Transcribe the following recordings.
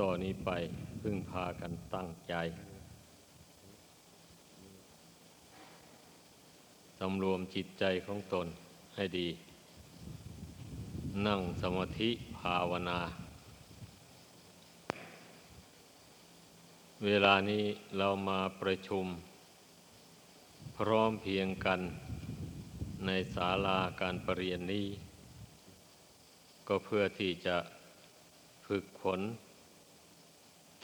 ต่อนนี้ไปพึ่งพากันตั้งใจสำรวมจิตใจของตนให้ดี นั่งสมาธิภาวนา เวลานี้เรามาประชุม พร้อมเพียงกันในศาลาการประเรียนนี้ ก็เพื่อที่จะฝึกฝน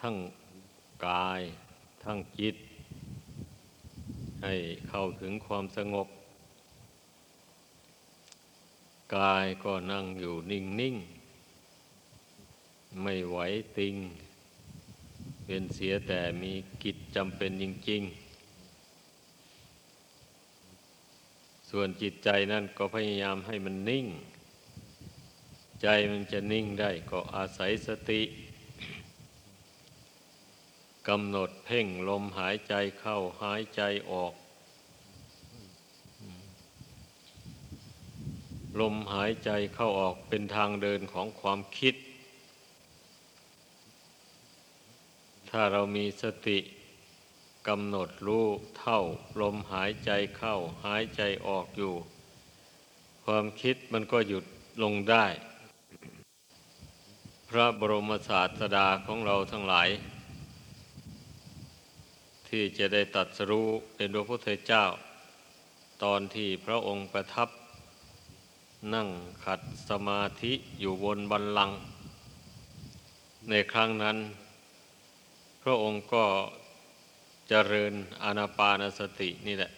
ทั้งกาย ทั้งจิต ให้เข้าถึงความสงบ กายก็นั่งอยู่นิ่ง ๆ ไม่ไหวติง เป็นเสียแต่มีกิจจำเป็นจริง ๆ ส่วนจิตใจนั่นก็พยายามให้มันนิ่ง ใจมันจะนิ่งได้ก็อาศัยสติ กำหนดเพ่งลมหายใจเข้าหายใจออก ลมหายใจเข้าออกเป็นทางเดินของความคิด ถ้าเรามีสติกำหนดรู้เท่า ลมหายใจเข้าหายใจออกอยู่ ความคิดมันก็หยุดลงได้ พระบรมศาสดาของเราทั้งหลาย ที่จะได้ตัดสรู้เป็นพระพุทธเจ้า ตอนที่พระองค์ประทับ นั่งขัดสมาธิอยู่บนบันลัง ในครั้งนั้น พระองค์ก็เจริญอานาปานสตินี่แหละ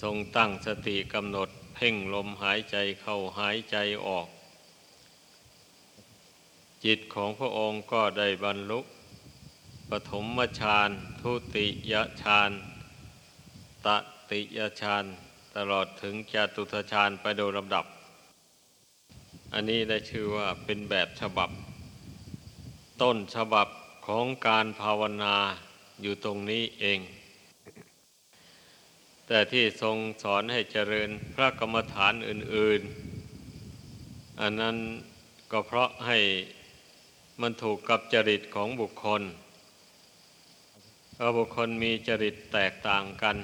ทรงตั้งสติกำหนดเพ่งลมหายใจเข้าหายใจออก จิตของพระองค์ก็ได้บรรลุ ปฐมฌานทุติยฌานตติยฌานตลอดถึงจตุทฌานไปโดยลำดับ อันนี้ได้ชื่อว่าเป็นแบบฉบับ ต้นฉบับของการภาวนาอยู่ตรงนี้เอง แต่ที่ทรงสอนให้เจริญพระกรรมฐานอื่น ๆ อันนั้นก็เพราะให้มันถูกกับจริตของบุคคล ราะบุคคลมีจริตแตกต่างกัน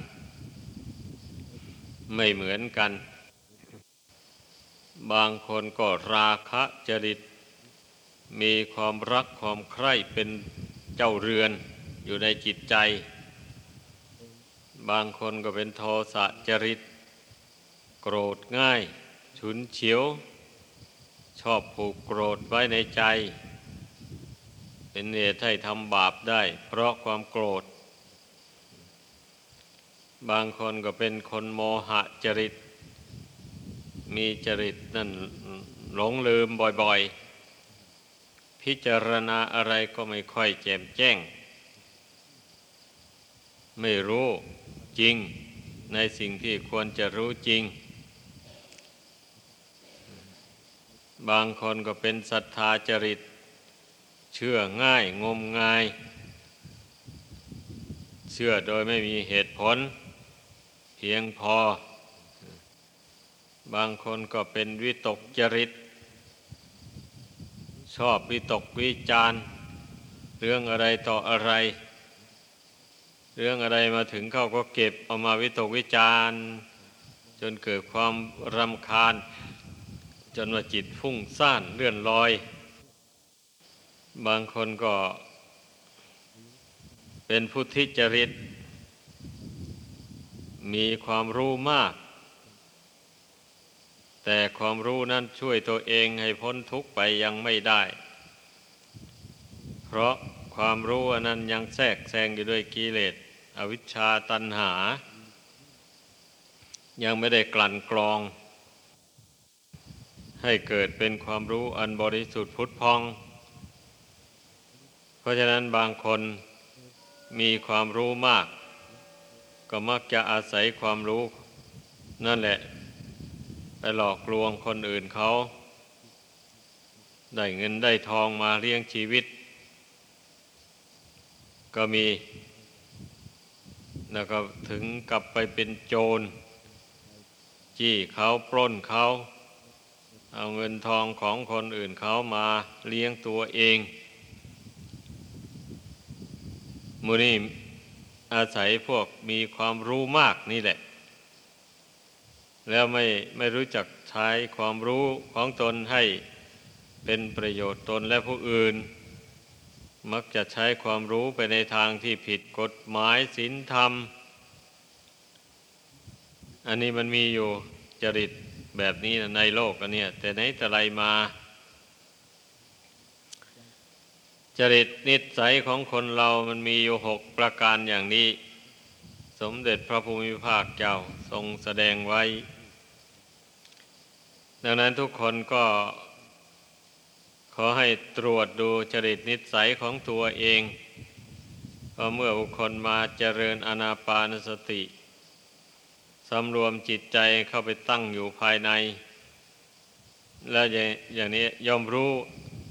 ไม่เหมือนกัน บางคนก็ราคะจริต มีความรักความใคร่เป็นเจ้าเรือนอยู่ในจิตใจ บางคนก็เป็นโทสะจริต โกรธง่าย ฉุนเฉียว ชอบผูกโกรธไว้ในใจ เป็นเหตุให้ทำบาปได้ เพราะความโกรธ บางคนก็เป็นคนโมหะจริต มีจริตนั่นหลงลืมบ่อยๆ พิจารณาอะไรก็ไม่ค่อยแจ่มแจ้ง ไม่รู้จริงในสิ่งที่ควรจะรู้จริง บางคนก็เป็นศรัทธาจริต เชื่อง่ายงมงาย เชื่อโดยไม่มีเหตุผล เพียงพอ บางคนก็เป็นวิตกจริต ชอบวิตกวิจารเรื่องอะไรต่ออะไร เรื่องอะไรมาถึงเขาก็เก็บเอามาวิตกวิจารจนเกิดความรำคาญ จนว่าจิตฟุ้งซ่านเลื่อนลอย บางคนก็เป็นพุทธิจริต มีความรู้มาก แต่ความรู้นั้นช่วยตัวเองให้พ้นทุกข์ไปยังไม่ได้ เพราะความรู้อันนั้นยังแทรกแซงอยู่ด้วยกิเลส อวิชชาตันหา ยังไม่ได้กลั่นกรอง ให้เกิดเป็นความรู้อันบริสุทธิ์พุทธพอง ราะฉะนั้นบางคนมีความรู้มาก ก็มักจะอาศัยความรู้ นั่นแหละ ไปหลอกลวงคนอื่นเขา ได้เงินได้ทองมาเลี้ยงชีวิต ก็มี แล้วก็ถึงกลับไปเป็นโจร จี้เขาปล้นเขา เอาเงินทองของคนอื่นเขามาเลี้ยงตัวเอง มูนี่อาศัยพวกมีความรู้มากนี่แหละ แล้วไม่ไม่รู้จักใช้ความรู้ของตนให้เป็นประโยชน์ตนและผู้อื่น มักจะใช้ความรู้ไปในทางที่ผิดกฎหมายศีลธรรม อันนี้มันมีอยู่จริตแบบนี้ในโลกอันเนี้ยแต่ไหนแต่ไรมา จริตนิสัยของคนเรามันมีอยู่หกประการอย่างนี้ สมเด็จพระภูมิภาคเจ้าทรงแสดงไว้ ดังนั้นทุกคนก็ขอให้ตรวจดูจริตนิสัยของตัวเองพอเมื่อบุคคลมาเจริญอนาปานสติสำรวมจิตใจเข้าไปตั้งอยู่ภายใน แล้วอย่างนี้ยอมรู้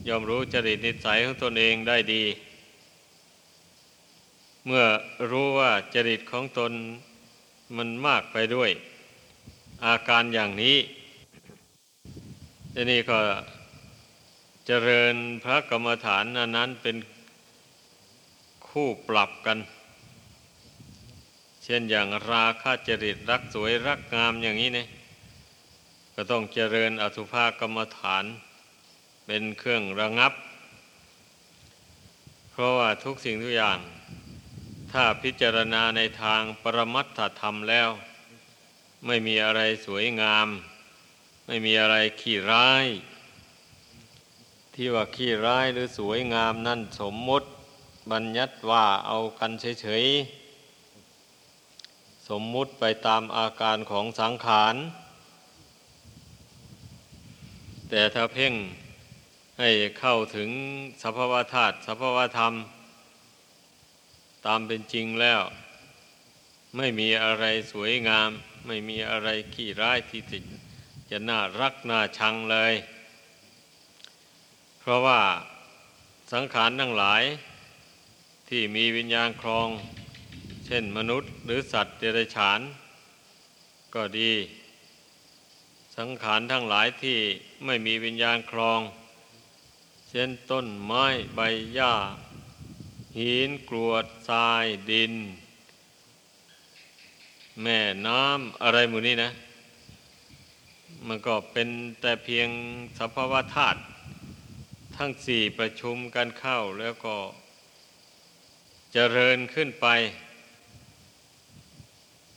ยอมรู้จริตนิสัยของตนเองได้ดี เมื่อรู้ว่าจริตของตนมันมากไปด้วย อาการอย่างนี้ทีนี้ก็เจริญพระกรรมฐานนั้นเป็นคู่ปรับกัน เช่นอย่างราคะจริตรักสวยรักงามอย่างนี้เนี่ยก็ต้องเจริญอสุภากรรมฐานเเป็นเครื่องระงับ เพราะว่าทุกสิ่งทุกอย่าง ถ้าพิจารณาในทางปรมัตถธรรมแล้ว ไม่มีอะไรสวยงาม ไม่มีอะไรขี้ร้าย ที่ว่าขี้ร้ายหรือสวยงามนั่นสมมติบัญญัติว่าเอากันเฉยๆ สมมุติไปตามอาการของสังขาร แต่ถ้าเพ่ง ให้เข้าถึงสภาวธาตุสภาวธรรม ตามเป็นจริงแล้ว ไม่มีอะไรสวยงาม ไม่มีอะไรขี้ร้ายที่จะน่ารักน่าชังเลย เพราะว่าสังขารทั้งหลายที่มีวิญญาณครอง เช่นมนุษย์หรือสัตว์เดรัจฉาน ก็ดี สังขารทั้งหลายที่ไม่มีวิญญาณครอง เช่นต้นไม้ใบหญ้า หินกรวดทรายดิน แม่น้ำอะไรหมู่นี้นะ มันก็เป็นแต่เพียงสภาวะธาตุทั้งสี่ประชุมกันเข้าแล้วก็เจริญขึ้นไป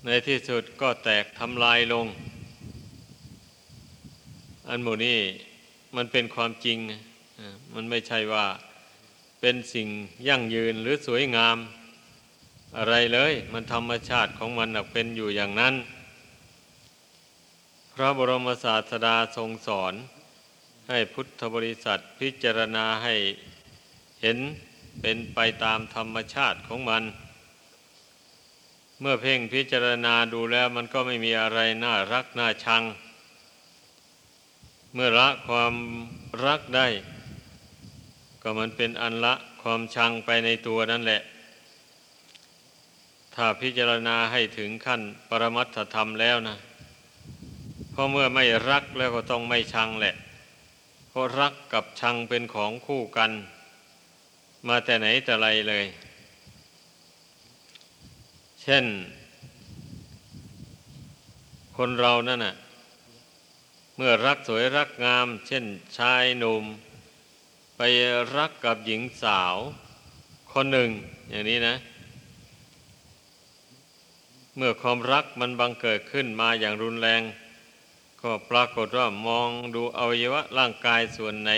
ในที่สุดก็แตกทำลายลง อันหมู่นี้มันเป็นความจริง มันไม่ใช่ว่าเป็นสิ่งยั่งยืนหรือสวยงามอะไรเลย มันธรรมชาติของมันเป็นอยู่อย่างนั้น พระบรมศาสดาทรงสอน ให้พุทธบริษัทพิจารณาให้เห็นเป็นไปตามธรรมชาติของมัน เมื่อเพ่งพิจารณาดูแล้วมันก็ไม่มีอะไรน่ารักน่าชัง เมื่อละความรักได้ ก็มันเป็นอันละความชังไปในตัวนั่นแหละ ถ้าพิจารณาให้ถึงขั้นปรมัตถธรรมแล้วนะเพราะเมื่อไม่รักแล้วก็ต้องไม่ชังแหละเพราะรักกับชังเป็นของคู่กัน มาแต่ไหนแต่ไรเลย เช่น คนเรานั่นน่ะ เมื่อรักสวยรักงาม เช่นชายหนุ่ม ไปรักกับหญิงสาวคนหนึ่ง อย่างนี้นะ เมื่อความรักมันบังเกิดขึ้นมาอย่างรุนแรง ก็ปรากฏว่ามองดูอวัยวะร่างกายส่วนไหน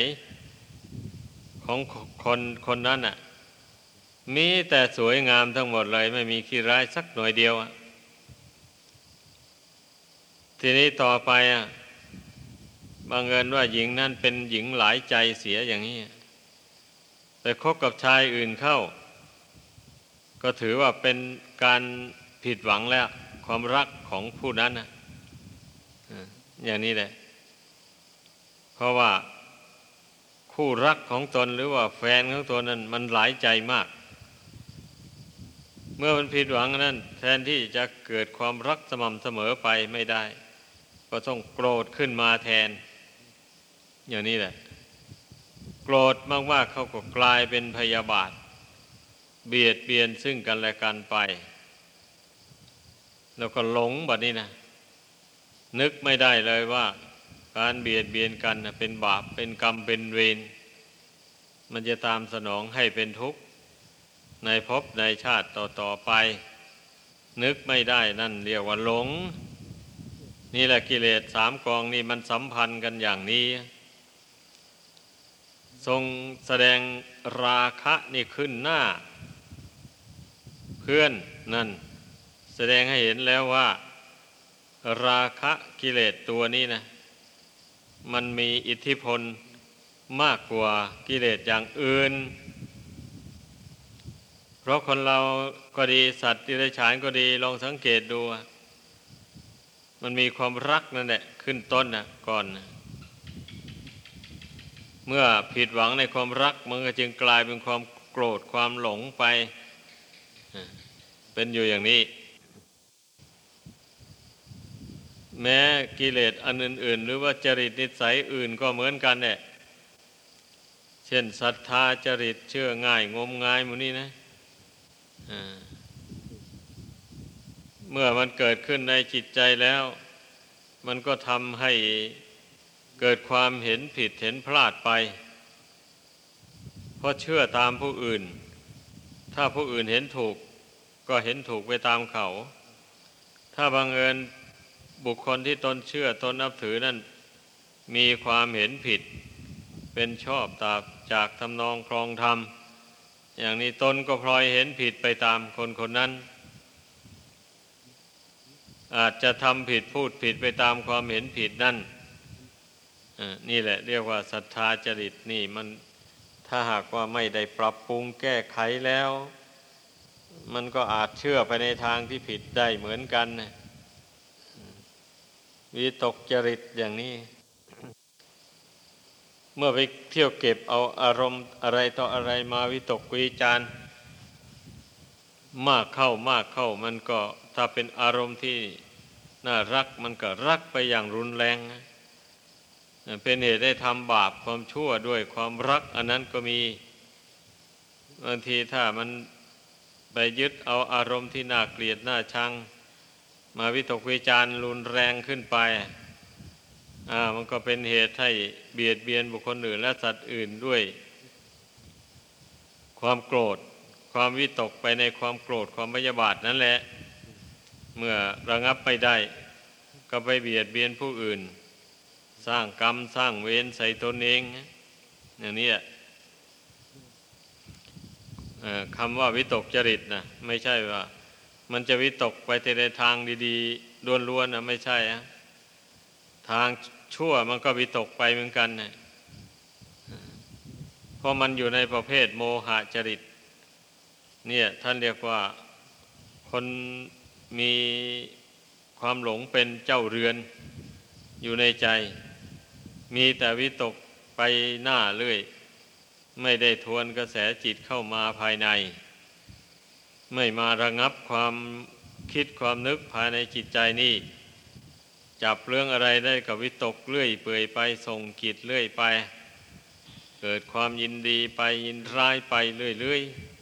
ของคนคนนั้นอะ มีแต่สวยงามทั้งหมดเลยไม่มีขี้ร้ายสักหน่อยเดียวอะทีนี้ต่อไปอะ บางเอิญว่าหญิงนั่นเป็นหญิงหลายใจเสียอย่างนี้ ไปคบกับชายอื่นเข้า ก็ถือว่าเป็นการผิดหวังแล้ว ความรักของผู้นั้นนะอย่างนี้แหละ เพราะว่าคู่รักของตนหรือว่าแฟนของตนนั้นมันหลายใจมาก เมื่อมันผิดหวังนั้น แทนที่จะเกิดความรักสม่ำเสมอไปไม่ได้ ก็ต้องโกรธขึ้นมาแทน อย่างนี้แหละ โกรธมากๆเขาก็กลายเป็นพยาบาท เบียดเบียนซึ่งกันและกันไป แล้วก็หลงแบบนี้นะนึกไม่ได้เลยว่า การเบียดเบียนกันเป็นบาปเป็นกรรมเป็นเวรมันจะตามสนองให้เป็นทุกข์ ในภพในชาติต่อๆไป นึกไม่ได้นั่นเรียกว่าหลง นี่แหละกิเลสสามกองนี่มันสัมพันธ์กันอย่างนี้ ทรงแสดงราคะนี่ขึ้นหน้า เพื่อนนั่น แสดงให้เห็นแล้วว่า ราคะกิเลสตัวนี้นะ มันมีอิทธิพลมากกว่ากิเลสอย่างอื่น เพราะคนเราก็ดีสัตว์ที่ไรฉานก็ดีลองสังเกตดู มันมีความรักนั่นแหละขึ้นต้นนะก่อนนะ เมื่อผิดหวังในความรักมันก็จึงกลายเป็นความโกรธความหลงไป เป็นอยู่อย่างนี้ แม้กิเลสอันอื่น ๆ หรือว่าจริตนิสัยอื่นก็เหมือนกันเนี่ยเช่นศรัทธาจริตเชื่อง่ายงมงายมูนี่นะเมื่อมันเกิดขึ้นในจิตใจแล้ว มันก็ทำให้ เกิดความเห็นผิดเห็นพลาดไป เพราะเชื่อตามผู้อื่น ถ้าผู้อื่นเห็นถูก ก็เห็นถูกไปตามเขา ถ้าบังเอิญบุคคลที่ตนเชื่อตนนับถือนั่น มีความเห็นผิด เป็นชอบตาจากทำนองครองธรรม อย่างนี้ตนก็พลอยเห็นผิดไปตามคนคนนั้น อาจจะทำผิดพูดผิดไปตามความเห็นผิดนั่น นี่แหละเรียกว่าศรัทธาจริตนี่มันถ้าหากว่าไม่ได้ปรับปรุงแก้ไขแล้ว มันก็อาจเชื่อไปในทางที่ผิดได้เหมือนกันวิตกจริตอย่างนี้ เมื่อไปเที่ยวเก็บเอาอารมณ์อะไรต่ออะไรมาวิตกวิจารมากเข้ามากเข้ามันก็ถ้าเป็นอารมณ์ที่น่ารักมันก็รักไปอย่างรุนแรงนะ เป็นเหตุได้ทำบาปความชั่วด้วยความรัก อันนั้นก็มีบางทีถ้ามันไปยึดเอาอารมณ์ที่น่าเกลียดน่าชัง มาวิตกวิจารรุนแรงขึ้นไปอ่ามันก็เป็นเหตุให้เบียดเบียนบุคคลอื่น และสัตว์อื่นด้วย ความโกรธ ความวิตกไปในความโกรธความพยาบาทนั่นแหละ เมื่อระงับไม่ได้ ก็ไปเบียดเบียนผู้อื่น สร้างกรรมสร้างเวรใส่ตนเองอย่างนี้คำว่าวิตกจริตนะไม่ใช่ว่า มันจะวิตกไปในทางดีๆล้วนๆนะไม่ใช่ะทางชั่วมันก็วิตกไปเหมือนกันนะเพราะมันอยู่ในประเภทโมหะจริต เนี่ยท่านเรียกว่าคนมีความหลงเป็นเจ้าเรือนอยู่ในใจ มีแต่วิตกไปหน้าเรื่อย ไม่ได้ทวนกระแสจิตเข้ามาภายใน ไม่มาระงับความคิดความนึกภายในจิตใจนี่ จับเรื่องอะไรได้กับวิตกเรื่อยเปื่อยไปส่งกิจเรื่อยไป เกิดความยินดีไปยินร้ายไปเรื่อยๆ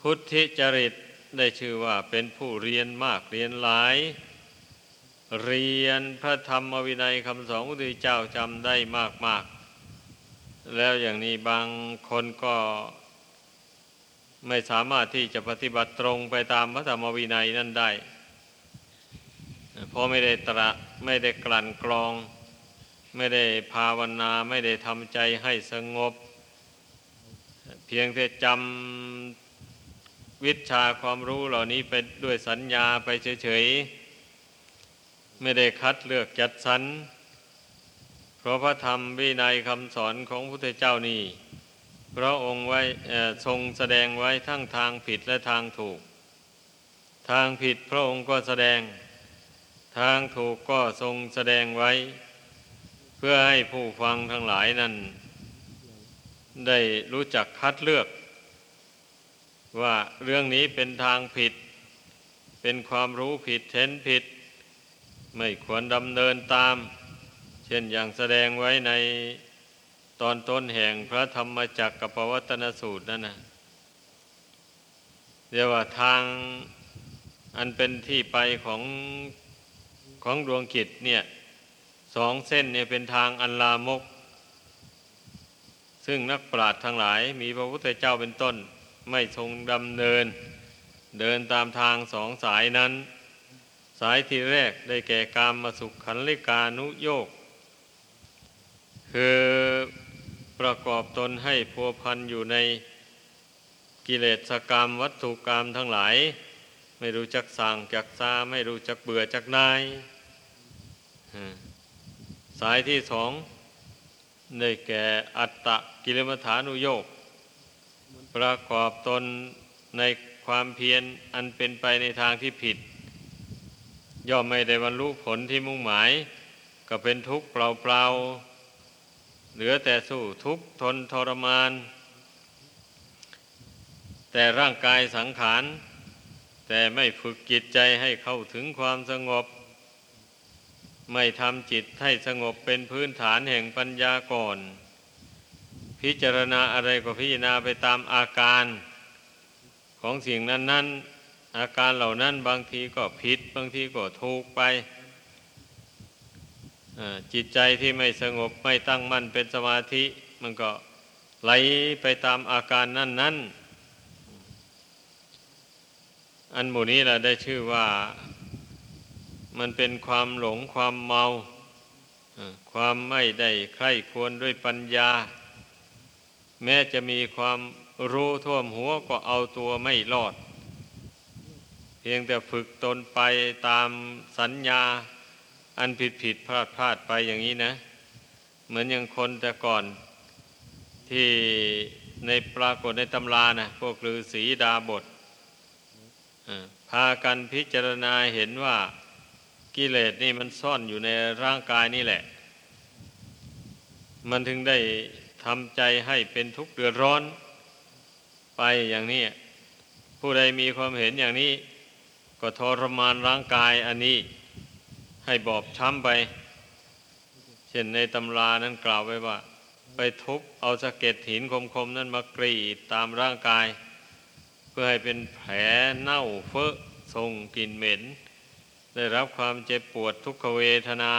พุทธิจริตได้ชื่อว่าเป็นผู้เรียนมากเรียนหลาย เรียนพระธรรมวินัยคำสอนของพระเจ้าจำได้มากมากแล้วอย่างนี้บางคนก็ไม่สามารถที่จะปฏิบัติตรงไปตามพระธรรมวินัยนั่นได้ เพราะไม่ได้ตระไม่ได้กลั่นกรอง ไม่ได้ภาวนาไม่ได้ทำใจให้สงบ เพียงแต่จำวิชาความรู้เหล่านี้ไปด้วยสัญญาไปเฉยๆ ไม่ได้คัดเลือกจัดสรรเพราะพระธรรมวินัยคำสอนของพระพุทธเจ้านี่พระองค์ไว้ทรงแสดงไว้ทั้งทางผิดและทางถูก ทางผิดพระองค์ก็แสดง ทางถูกก็ทรงแสดงไว้ เพื่อให้ผู้ฟังทั้งหลายนั้น ได้รู้จักคัดเลือก ว่าเรื่องนี้เป็นทางผิด เป็นความรู้ผิดเห็นผิด ไม่ควรดำเนินตาม เช่นอย่างแสดงไว้ในตอนต้นแห่งพระธรรมจักรกับปวัตนสูตรนั่นนะเรียกว่าทางอันเป็นที่ไปของของดวงกิจเนี่ยสองเส้นเนี่ยเป็นทางอันลามก ซึ่งนักปราชญ์ทั้งหลาย มีพระพุทธเจ้าเป็นต้น ไม่ทรงดำเนิน เดินตามทางสองสายนั้น สายที่แรกได้แก่กามมาสุขขันลิกานุโยก คือประกอบตนให้พัวพันอยู่ในกิเลสกรรมวัตถุกรรมทั้งหลาย ไม่รู้จักสั่งจักซาไม่รู้จักเบื่อจักนาย สายที่สองได้แก่อัตตะกิลมัฐานุโยก ประกอบตนในความเพียรอันเป็นไปในทางที่ผิด ย่อมไม่ได้บรรลุผลที่มุ่งหมาย ก็เป็นทุกข์เปล่าๆ เหลือแต่สู้ทุกข์ทนทรมาน แต่ร่างกายสังขาร แต่ไม่ฝึกจิตใจให้เข้าถึงความสงบ ไม่ทำจิตให้สงบเป็นพื้นฐานแห่งปัญญาก่อน พิจารณาอะไรก็พิจารณาไปตามอาการของสิ่งนั้นนั้น อาการเหล่านั้นบางทีก็ผิด บางทีก็ถูกไปจิตใจที่ไม่สงบไม่ตั้งมั่นเป็นสมาธิ มันก็ไหลไปตามอาการนั้นนั้นอันหมู่นี้เราได้ชื่อว่ามันเป็นความหลงความเมา ความไม่ได้ใคร่ควรด้วยปัญญา แม้จะมีความรู้ท่วมหัวก็เอาตัวไม่รอด เพียงแต่ฝึกตนไปตามสัญญาอันผิดผิดพลาดพลาดไปอย่างนี้นะ เหมือนอย่างคนแต่ก่อนที่ในปรากฏในตำรานะพวกฤาษีดาบทพากันพิจารณาเห็นว่ากิเลสนี่มันซ่อนอยู่ในร่างกายนี่แหละ มันถึงได้ทำใจให้เป็นทุกข์เดือดร้อนไปอย่างนี้ ผู้ใดมีความเห็นอย่างนี้ ก็ทรมานร่างกายอันนี้ให้บอบช้ำไป เช่นในตำรานั้นกล่าวไว้ว่า ไปทุบเอาสะเก็ดหินคมๆนั้นมากรีดตามร่างกาย เพื่อให้เป็นแผลเน่าเฟอะทรงกลิ่นเหม็น ได้รับความเจ็บปวดทุกขเวทนา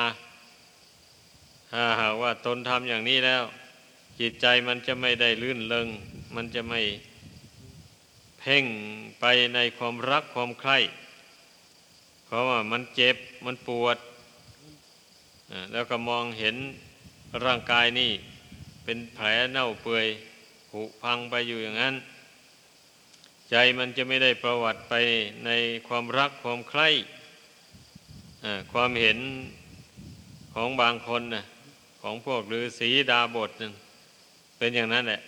ถ้าหากว่าตนทำอย่างนี้แล้ว จิตใจมันจะไม่ได้ลื่นเลงมันจะไม่เพ่งไปในความรักความใคร่ เพราะว่ามันเจ็บมันปวด แล้วก็มองเห็นร่างกายนี่ เป็นแผลเน่าเปื่อยผุพังไปอยู่อย่างนั้น ใจมันจะไม่ได้ประวัติไปในความรักความใคร่ความเห็นของบางคนนะของพวกฤาษีดาบทนึงเป็นอย่างนั้นแหละ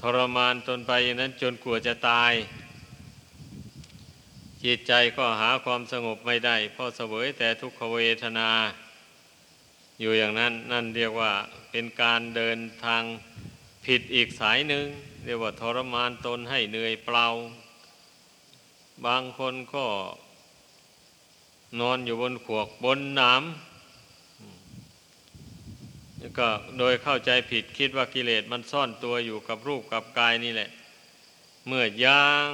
ทรมานตนไปอย่างนั้นจนกลัวจะตาย จิตใจก็หาความสงบไม่ได้เพราะเสวยแต่ทุกขเวทนา อยู่อย่างนั้นนั่นเรียกว่าเป็นการเดินทางผิดอีกสายหนึ่ง เรียกว่าทรมานตนให้เหนื่อยเปล่า บางคนก็นอนอยู่บนขวกบนน้ำก็โดยเข้าใจผิดคิดว่ากิเลสมันซ่อนตัวอยู่กับรูปกับกายนี่แหละ เมื่อย่าง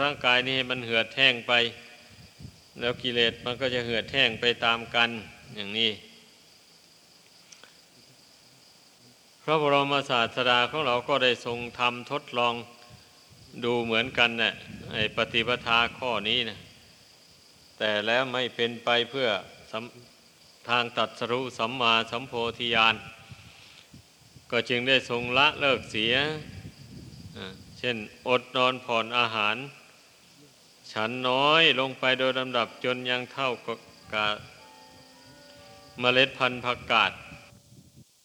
ร่างกายนี้มันเหือดแห้งไป แล้วกิเลสมันก็จะเหือดแห้งไปตามกันอย่างนี้ พระบรมศาสดาของเราก็ได้ทรงทำทดลองดูเหมือนกันนะ่ะไอ้ปฏิปทาข้อนี้นะแต่แล้วไม่เป็นไปเพื่อทางตัดสรุสัมมาสัมโพธิญาณก็จึงได้ทรงละเลิกเสีย เช่นอดนอนผ่อนอาหาร ฉันน้อยลงไปโดยลำดับจนยังเท่ากับเมล็ดพันธุ์ผักกาด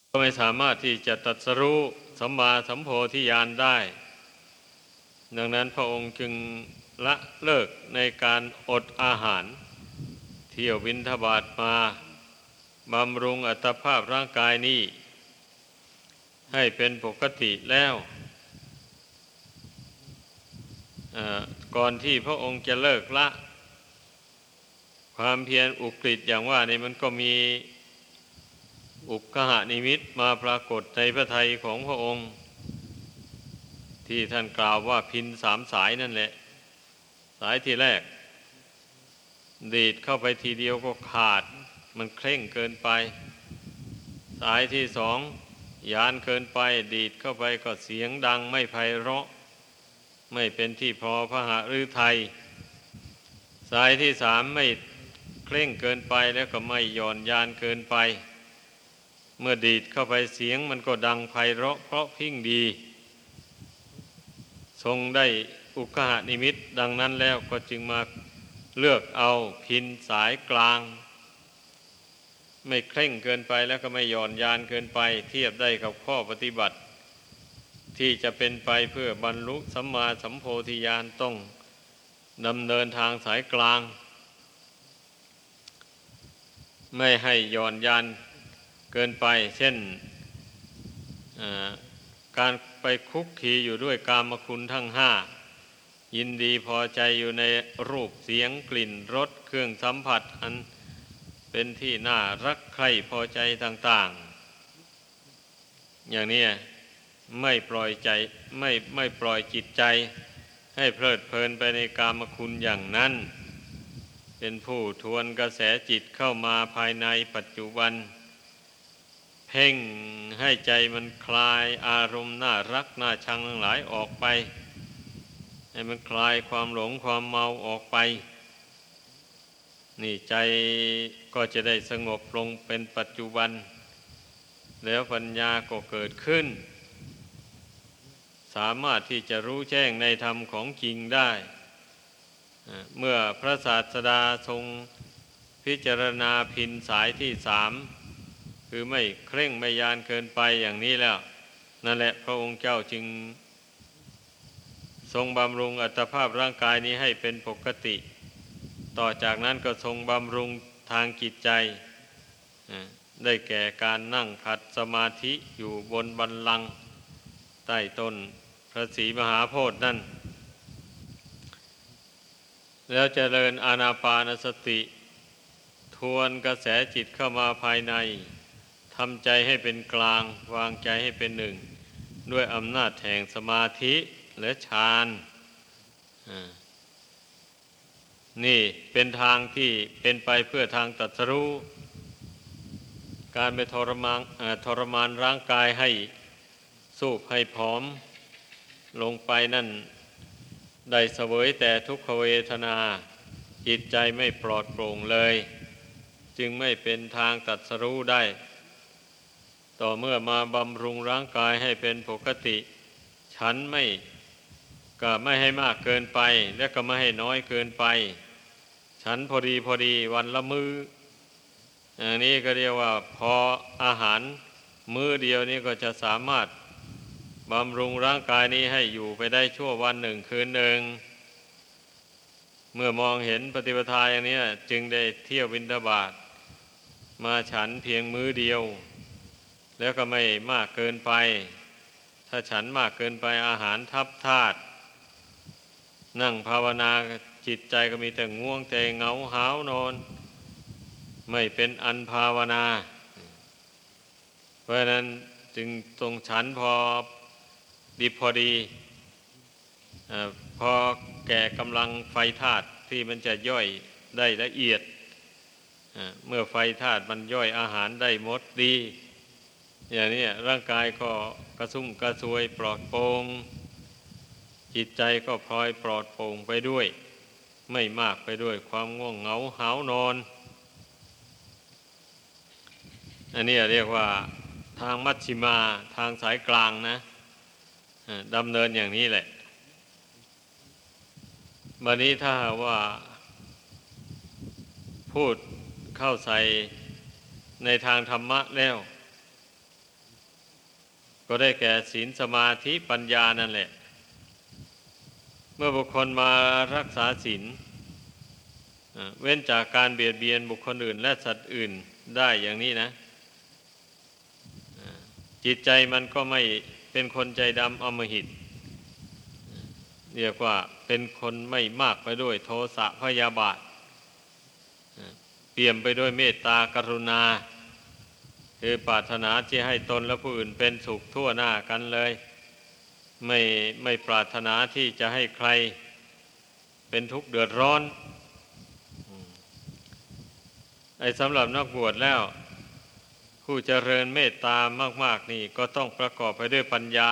ก็ไม่สามารถที่จะตัดสรุสัมมาสัมโพธิญาณได้ ดังนั้นพระองค์จึงละเลิกในการอดอาหาร เที่ยววินทบาทมาบำรุงอัตภาพร่างกายนี้ ให้เป็นปกติแล้ว ก่อนที่พระองค์จะเลิกละ ความเพียรอุกฤษอย่างว่านี่มันก็มีอุกหานิมิตมาปรากฏในพระทัยของพระองค์ ที่ท่านกล่าวว่าพินสามสายนั่นแหละ สายที่แรก ดีดเข้าไปทีเดียวก็ขาด มันเคร่งเกินไป สายที่สองยานเกินไป ดีดเข้าไปก็เสียงดังไม่ไพเราะ ไม่เป็นที่พอพระหฤทัยสายที่สามไม่เคร่งเกินไปแล้วก็ไม่หย่อนยานเกินไป เมื่อดีดเข้าไปเสียงมันก็ดังไพเราะเพราะพิ้งดี ทรงได้อุกหานิมิตดังนั้นแล้วก็จึงมาเลือกเอาพินสายกลาง ไม่เคร่งเกินไปแล้วก็ไม่หย่อนยานเกินไป เทียบได้กับข้อปฏิบัติ ที่จะเป็นไปเพื่อบรรลุสัมมาสัมโพธิญาณต้องดำเนินทางสายกลาง ไม่ให้หย่อนยานเกินไป เช่นการไปคุกคีอยู่ด้วยกามคุณทั้งห้า ยินดีพอใจอยู่ในรูปเสียงกลิ่นรสเครื่องสัมผัส อันเป็นที่น่ารักใคร่พอใจต่าง ๆ อย่างนี้ ไม่ปล่อยใจไม่ไม่ปล่อยจิตใจ ให้เพลิดเพลินไปในกามคุณอย่างนั้น เป็นผู้ทวนกระแสจิตเข้ามาภายในปัจจุบัน เพ่งให้ใจมันคลายอารมณ์น่ารักน่าชังทั้งหลายออกไป ให้มันคลายความหลงความเมาออกไป นี่ใจก็จะได้สงบลงเป็นปัจจุบัน แล้วปัญญาก็เกิดขึ้น สามารถที่จะรู้แจ้งในธรรมของจริงได้ เมื่อพระศาสดาทรงพิจารณาพินสายที่สามคือไม่เคร่งไม่ยานเกินไปอย่างนี้แล้ว นั่นแหละพระองค์เจ้าจึง ทรงบำรุงอัตภาพร่างกายนี้ให้เป็นปกติ ต่อจากนั้นก็ทรงบำรุงทางจิตใจ ได้แก่การนั่งขัดสมาธิอยู่บนบันลังก์ใต้ต้น พระศรีมหาโพธิ์นั่น แล้วเจริญอาณาปานสติ ทวนกระแสจิตเข้ามาภายในทำใจให้เป็นกลาง วางใจให้เป็นหนึ่ง ด้วยอำนาจแห่งสมาธิและฌานนี่เป็นทางที่เป็นไปเพื่อทางตัดสู้การไปทรมานทรมานร่างกายให้สูบให้ผอม ลงไปนั่น ได้เสวยแต่ทุกขเวทนา จิตใจไม่ปลอดโปร่งเลย จึงไม่เป็นทางตัดสรู้ได้ ต่อเมื่อมาบำรุงร่างกายให้เป็นปกติ ฉันไม่ก็ไม่ให้มากเกินไป และก็ไม่ให้น้อยเกินไป ฉันพอดีพอดีวันละมือ้ออันนี้ก็เรียกว่าพออาหารมื้อเดียวนี้ก็จะสามารถ บำรุงร่างกายนี้ให้อยู่ไปได้ชั่ววันหนึ่งคืนหนึ่ง เมื่อมองเห็นปฏิปทาอย่างนี้จึงได้เที่ยวบินทบาทมาฉันเพียงมื้อเดียว แล้วก็ไม่มากเกินไป ถ้าฉันมากเกินไปอาหารทับธาตุนั่งภาวนาจิตใจก็มีแต่ง่วงแต่เหงาหาวนอน ไม่เป็นอันภาวนา เพราะนั้นจึงตรงฉันพอ ดีพอดีอพอแก่กำลังไฟธาตุที่มันจะย่อยได้ละเอียด เมื่อไฟธาตุมันย่อยอาหารได้หมดดี อย่างนี้ร่างกายก็กระซุ่มกระซวยปลอดโปร่งจิตใจก็พลอยปลอดโปร่งไปด้วย ไม่มากไปด้วยความง่วงเหงาหาวนอน อันนี้เรียกว่าทางมัชชิมาทางสายกลางนะ ดำเนินอย่างนี้แหละบันนี้ถ้าว่าพูดเข้าใส่ในทางธรรมะแล้ว ก็ได้แก่ศีลสมาธิปัญญานั่นแหละ เมื่อบุคคลมารักษาศีลเว้นจากการเบียดเบียนบุคคลอื่น และสัตว์อื่นได้อย่างนี้นะ จิตใจมันก็ไม่ เป็นคนใจดำอมหิต เรียกว่าเป็นคนไม่มากไปด้วยโทสะพยาบาท เปี่ยมไปด้วยเมตตากรุณา คือปรารถนาที่ให้ตนและผู้อื่นเป็นสุขทั่วหน้ากันเลย ไม่ไม่ปรารถนาที่จะให้ใคร เป็นทุกข์เดือดร้อนไอ้สำหรับนักบวชแล้ว ผู้เจริญเมตตามาก ๆ นี่ก็ต้องประกอบไปด้วยปัญญา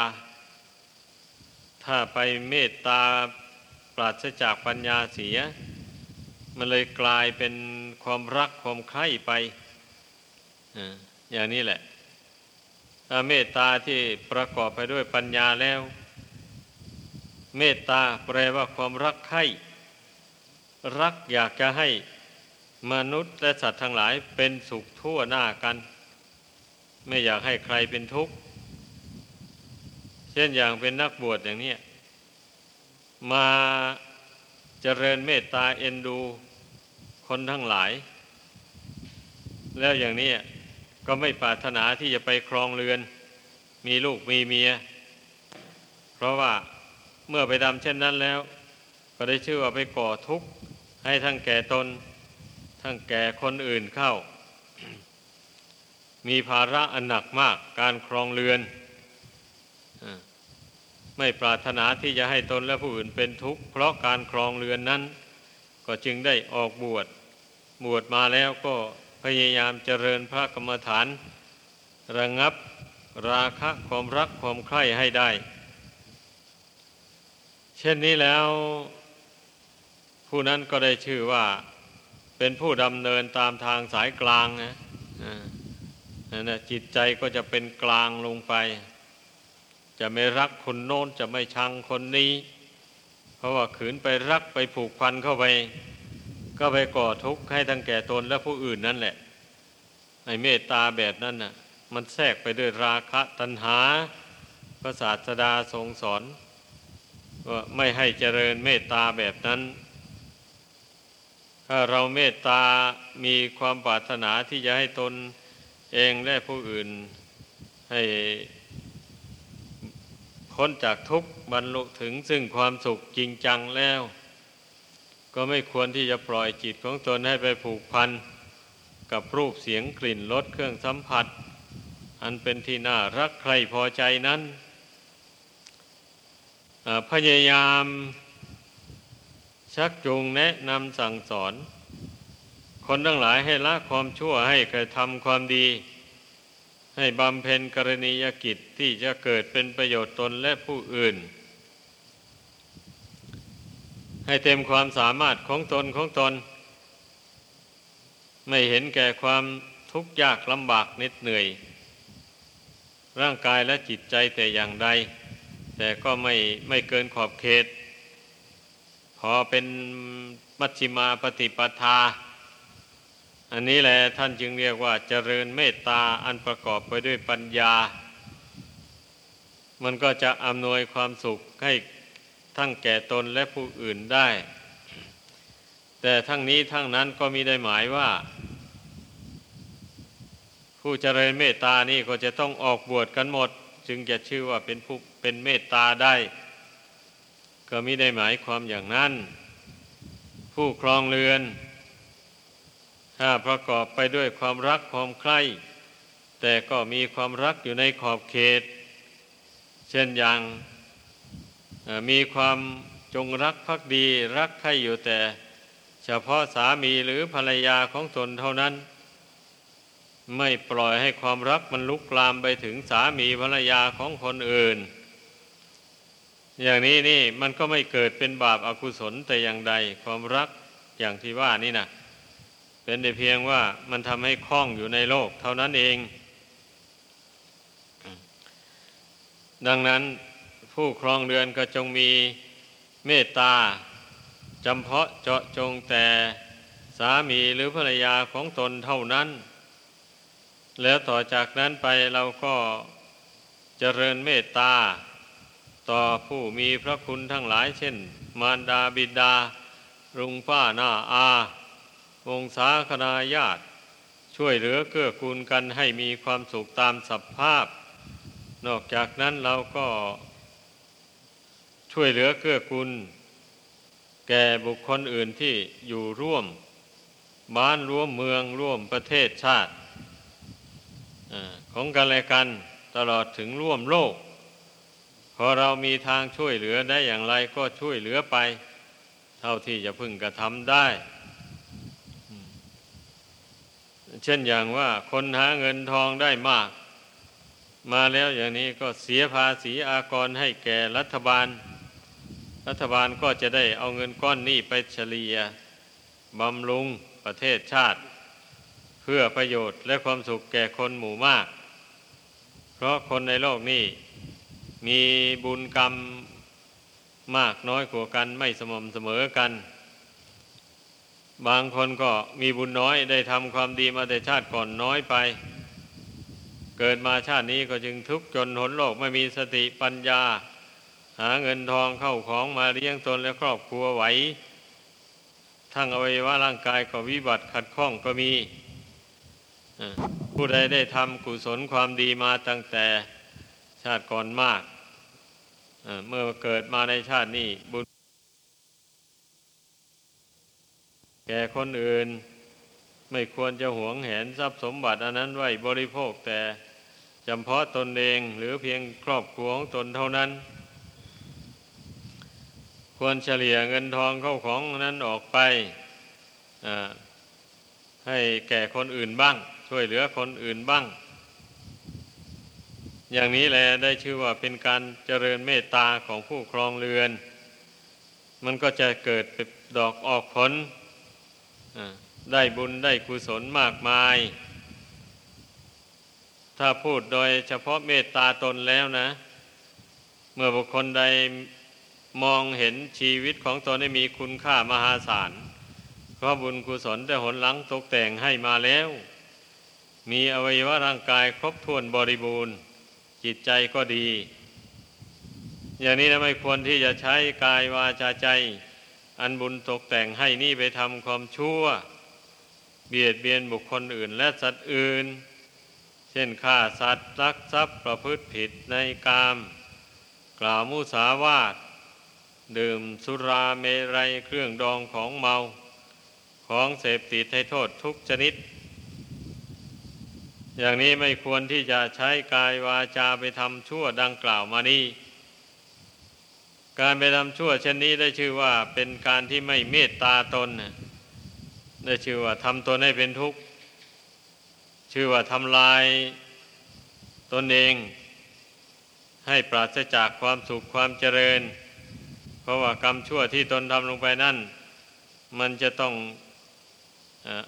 ถ้าไปเมตตาปราศจากปัญญาเสีย มันเลยกลายเป็นความรักความใคร่ไปอย่างนี้แหละถ้าเมตตาที่ประกอบไปด้วยปัญญาแล้ว เมตตาแปลว่าความรักใคร่รักอยากจะให้มนุษย์และสัตว์ทั้งหลายเป็นสุขทั่วหน้ากัน ไม่อยากให้ใครเป็นทุกข์ เช่นอย่างเป็นนักบวชอย่างนี้มาเจริญเมตตาเอ็นดูคนทั้งหลาย แล้วอย่างนี้ก็ไม่ปรารถนาที่จะไปครองเรือน มีลูกมีเมีย เพราะว่าเมื่อไปทำเช่นนั้นแล้ว ก็ได้ชื่อว่าไปก่อทุกข์ให้ทั้งแก่ตน ทั้งแก่คนอื่นเข้า มีภาระอันหนักมากการครองเรือน ไม่ปรารถนาที่จะให้ตนและผู้อื่นเป็นทุกข์ เพราะการครองเรือนนั้น ก็จึงได้ออกบวช บวชมาแล้วก็พยายามเจริญพระกรรมฐาน ระงับราคะความรักความใคร่ให้ได้ เช่นนี้แล้ว ผู้นั้นก็ได้ชื่อว่าเป็นผู้ดำเนินตามทางสายกลางนะ นะจิตใจก็จะเป็นกลางลงไป จะไม่รักคนโน้นจะไม่ชังคนนี้ เพราะว่าขืนไปรักไปผูกพันเข้าไป ก็ไปก่อทุกข์ให้ทั้งแก่ตนและผู้อื่นนั่นแหละในเมตตาแบบนั้นน่ะ มันแทรกไปด้วยราคะตัณหาพระศาสดาทรงสอนว่าไม่ให้เจริญเมตตาแบบนั้น ถ้าเราเมตตามีความปรารถนาที่จะให้ตน เองและผู้อื่นให้พ้นจากทุกข์บรรลุถึงซึ่งความสุขจริงจังแล้ว ก็ไม่ควรที่จะปล่อยจิตของตนให้ไปผูกพัน กับรูปเสียงกลิ่นรสเครื่องสัมผัส อันเป็นที่น่ารักใครพอใจนั้นพยายามชักจูงแนะนำสั่งสอน คนทั้งหลายให้ละความชั่วให้กระทำความดี ให้บำเพ็ญกรณียกิจที่จะเกิดเป็นประโยชน์ตนและผู้อื่น ให้เต็มความสามารถของตนของตน ไม่เห็นแก่ความทุกข์ยากลำบากนิดเหนื่อย ร่างกายและจิตใจแต่อย่างใด แต่ก็ไม่ไม่เกินขอบเขต พอเป็นมัชฌิมาปฏิปทา อันนี้แหละท่านจึงเรียกว่าเจริญเมตตาอันประกอบไปด้วยปัญญา มันก็จะอำนวยความสุขให้ทั้งแก่ตนและผู้อื่นได้ แต่ทั้งนี้ทั้งนั้นก็มีได้หมายว่า ผู้เจริญเมตตานี่ก็จะต้องออกบวชกันหมด จึงจะชื่อว่าเป็นผู้เป็นเมตตาได้ ก็มีได้หมายความอย่างนั้น ผู้ครองเรือน ถ้าประกอบไปด้วยความรักความใคร่แต่ก็มีความรักอยู่ในขอบเขต เช่นอย่างมีความจงรักภักดีรักใคร่อยู่แต่ เฉพาะสามีหรือภรรยาของตนเท่านั้น ไม่ปล่อยให้ความรักมันลุกลามไปถึงสามีภรรยาของคนอื่น อย่างนี้นี่มันก็ไม่เกิดเป็นบาปอากุศลแต่อย่างใดความรักอย่างที่ว่านี่นะ เป็นแต่เพียงว่ามันทำให้คล่องอยู่ในโลก เท่านั้นเอง ดังนั้นผู้ครองเรือนก็จงมีเมตตาจำเพาะเจาะจงแต่สามีหรือภรรยาของตนเท่านั้น แล้วต่อจากนั้นไปเราก็เจริญเมตตา ต่อผู้มีพระคุณทั้งหลายเช่น มารดาบิดา รุงป้าหน้าอา วงศาคณาญาติ ช่วยเหลือเกื้อกูลกันให้มีความสุขตามสภาพ นอกจากนั้นเราก็ช่วยเหลือเกื้อกูลแก่บุคคลอื่นที่อยู่ร่วม บ้านร่วมเมืองร่วมประเทศชาติของกันและกันตลอดถึงร่วมโลก พอเรามีทางช่วยเหลือได้อย่างไรก็ช่วยเหลือไป เท่าที่จะพึงกระทำได้ เช่นอย่างว่าคนหาเงินทองได้มาก มาแล้วอย่างนี้ก็เสียภาษีอากรให้แก่รัฐบาล รัฐบาลก็จะได้เอาเงินก้อนนี้ไปเฉลี่ยบำรุงประเทศชาติ เพื่อประโยชน์และความสุขแก่คนหมู่มาก เพราะคนในโลกนี้มีบุญกรรมมากน้อยกว่ากันไม่สม่ำเสมอกัน บางคนก็มีบุญน้อยได้ทำความดีมาแต่ชาติก่อนน้อยไป เกิดมาชาตินี้ก็จึงทุกข์จนหนโลกไม่มีสติปัญญา หาเงินทองเข้าของมาเลี้ยงตนและครอบครัวไหวทั้งอวัยวะร่างกายก็วิบัติขัดข้องก็มี ผู้ใดได้ทำกุศลความดีมาตั้งแต่ชาติก่อนมาก เมื่อเกิดมาในชาตินี้บุญ แก่คนอื่น ไม่ควรจะหวงแหนทรัพย์สมบัติอันนั้นไว้บริโภคแต่จำเพาะตนเองหรือเพียงครอบครัวของตนเท่านั้น ควรเฉลี่ยเงินทองเข้าของนั้นออกไปให้แก่คนอื่นบ้าง ช่วยเหลือคนอื่นบ้าง อย่างนี้แหละได้ชื่อว่าเป็นการเจริญเมตตาของผู้ครองเรือน มันก็จะเกิดเป็นดอกออกผล ได้บุญได้กุศลมากมาย ถ้าพูดโดยเฉพาะเมตตาตนแล้วนะ เมื่อบุคคลใดมองเห็นชีวิตของตนได้มีคุณค่ามหาศาลเพราะบุญกุศลแต่หนหลังตกแต่งให้มาแล้ว มีอวัยวะร่างกายครบถ้วนบริบูรณ์ จิตใจก็ดี อย่างนี้นะไม่ควรที่จะใช้กายวาจาใจ อันบุญตกแต่งให้นี่ไปทำความชั่ว เบียดเบียนบุคคลอื่นและสัตว์อื่น เช่นฆ่าสัตว์ลักทรัพย์ประพฤติผิดในกาม กล่าวมุสาวาทดื่มสุราเมรัยเครื่องดองของเมาของเสพติดให้โทษทุกชนิด อย่างนี้ไม่ควรที่จะใช้กายวาจาไปทำชั่วดังกล่าวมานี้ การไปทำชั่วเช่นนี้ได้ชื่อว่าเป็นการที่ไม่เมตตาตน ได้ชื่อว่าทำตนให้เป็นทุกข์ ชื่อว่าทำลายตนเอง ให้ปราศจากความสุขความเจริญ เพราะว่ากรรมชั่วที่ตนทำลงไปนั่น มันจะต้อง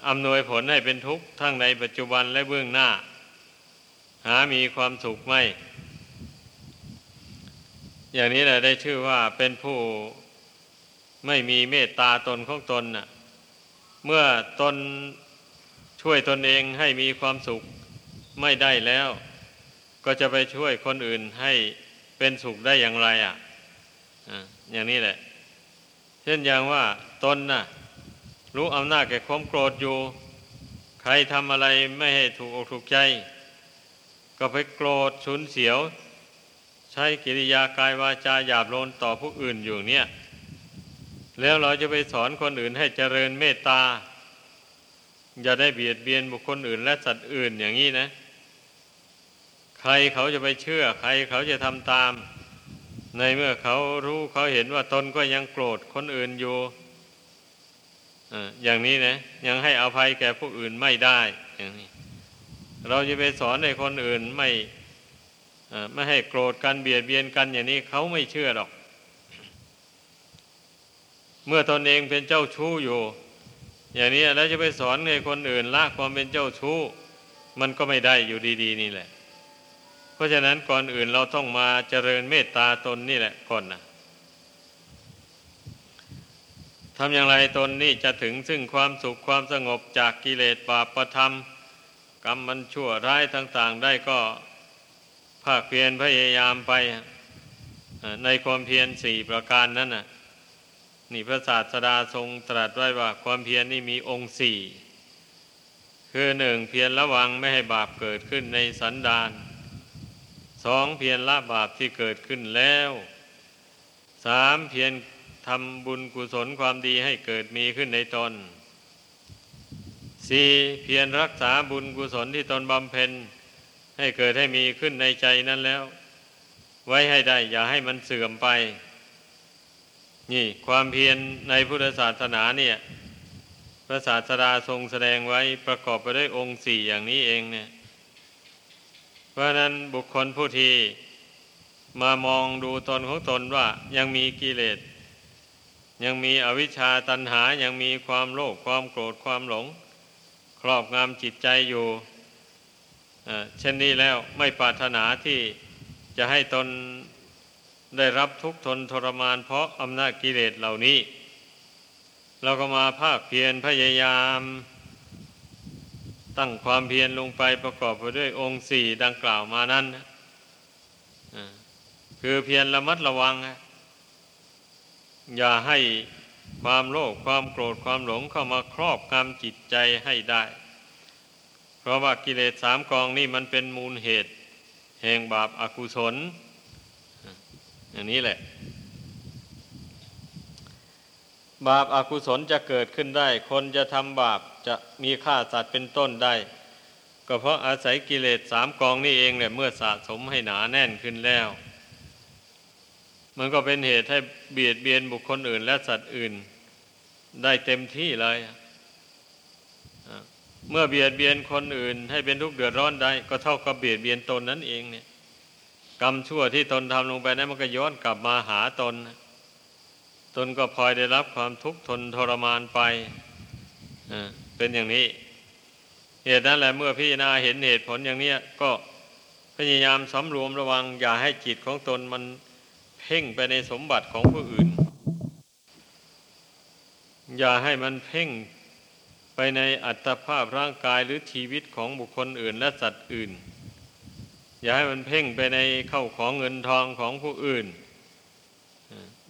อำนวยผลให้เป็นทุกข์ทั้งในปัจจุบันและเบื้องหน้า หามีความสุขไม่ อย่างนี้แหละได้ชื่อว่าเป็นผู้ไม่มีเมตตาตนของตนน่ะ เมื่อตนช่วยตนเองให้มีความสุขไม่ได้แล้ว ก็จะไปช่วยคนอื่นให้เป็นสุขได้อย่างไรอะอย่างนี้แหละ เช่นอย่างว่าตนน่ะ รู้อำนาจแก่ความโกรธอยู่ ใครทำอะไรไม่ให้ถูกอกถูกใจ ก็ไปโกรธฉุนเสียว ใช้กิริยากายวาจาหยาบโลนต่อผู้อื่นอยู่เนี่ย แล้วเราจะไปสอนคนอื่นให้เจริญเมตตา อย่าได้เบียดเบียนบุคคลอื่นและสัตว์อื่นอย่างนี้นะ ใครเขาจะไปเชื่อ ใครเขาจะทำตาม ในเมื่อเขารู้เขาเห็นว่าตนก็ยังโกรธคนอื่นอยู่อย่างนี้นะ ยังให้อภัยแก่ผู้อื่นไม่ได้อย่างนี้ เราจะไปสอนให้คนอื่นไม่ ไม่ให้โกรธกันเบียดเบียนกันอย่างนี้เขาไม่เชื่อหรอก เมื่อตนเองเป็นเจ้าชู้อยู่ อย่างนี้แล้วจะไปสอนให้คนอื่นละความเป็นเจ้าชู้ มันก็ไม่ได้อยู่ดี ๆ นี่แหละ เพราะฉะนั้นก่อนอื่นเราต้องมาเจริญเมตตาตนนี่แหละก่อนนะทำอย่างไรตนนี่จะถึงซึ่งความสุขความสงบจากกิเลสบาปประธรรม กรรมมันชั่วร้ายต่าง ๆ ได้ก็ ภาคเพียรพยายามไปในความเพียรสี่ประการนั้นน่ะ นี่พระศาสดาทรงตรัสไว้ว่า ความเพียรนี่มีองค์สี่คือหนึ่งเพียรระวังไม่ให้บาปเกิดขึ้นในสันดานสองเพียรละบาปที่เกิดขึ้นแล้วสามเพียรทำบุญกุศลความดีให้เกิดมีขึ้นในตนสี่เพียรรักษาบุญกุศลที่ตนบำเพ็ญ ให้เกิดให้มีขึ้นในใจนั้นแล้ว ไว้ให้ได้ อย่าให้มันเสื่อมไป นี่ ความเพียรในพุทธศาสนาเนี่ย พระศาสดาทรงแสดงไว้ประกอบไปด้วยองค์สี่อย่างนี้เองเนี่ย เพราะนั้นบุคคลผู้ที่มามองดูตนของตนว่ายังมีกิเลส ยังมีอวิชชาตันหายังมีความโลภความโกรธความหลง ครอบงำจิตใจอยู่ เช่นนี้แล้วไม่ปรารถนาที่จะให้ตนได้รับทุกข์ทนทรมานเพราะอำนาจกิเลสเหล่านี้ เราก็มาภาคเพียรพยายาม ตั้งความเพียรลงไปประกอบไปด้วยองค์สี่ดังกล่าวมานั้นคือเพียรระมัดระวัง อย่าให้ความโลภความโกรธความหลงเข้ามาครอบงำจิตใจให้ได้ เพราะว่ากิเลสสามกองนี่มันเป็นมูลเหตุ แห่งบาปอากุศลอย่างนี้แหละ บาปอากุศลจะเกิดขึ้นได้ คนจะทำบาปจะมีฆ่าสัตว์เป็นต้นได้ ก็เพราะอาศัยกิเลสสามกองนี่เองเนี่ยเมื่อสะสมให้หนาแน่นขึ้นแล้ว มันก็เป็นเหตุให้เบียดเบียนบุคคลอื่นและสัตว์อื่น ได้เต็มที่เลย เมื่อเบียดเบียนคนอื่น ให้เป็นทุกข์เดือดร้อนได้ก็เท่ากับเบียดเบียนตนนั่นเองเนี่ยกรรมชั่วที่ตนทำลงไปนั้นมันก็ย้อนกลับมาหาตน ตนก็พลอยได้รับความทุกข์ทนทรมานไปเป็นอย่างนี้ เหตุนั้นแหละเมื่อพิจารณาเห็นเหตุผลอย่างนี้ก็พยายามสำรวมระวัง อย่าให้จิตของตนมันเพ่งไปในสมบัติของผู้อื่น อย่าให้มันเพ่ง ไปในอัตภาพร่างกายหรือชีวิตของบุคคลอื่นและสัตว์อื่น อย่าให้มันเพ่งไปในเข้าของเงินทองของผู้อื่น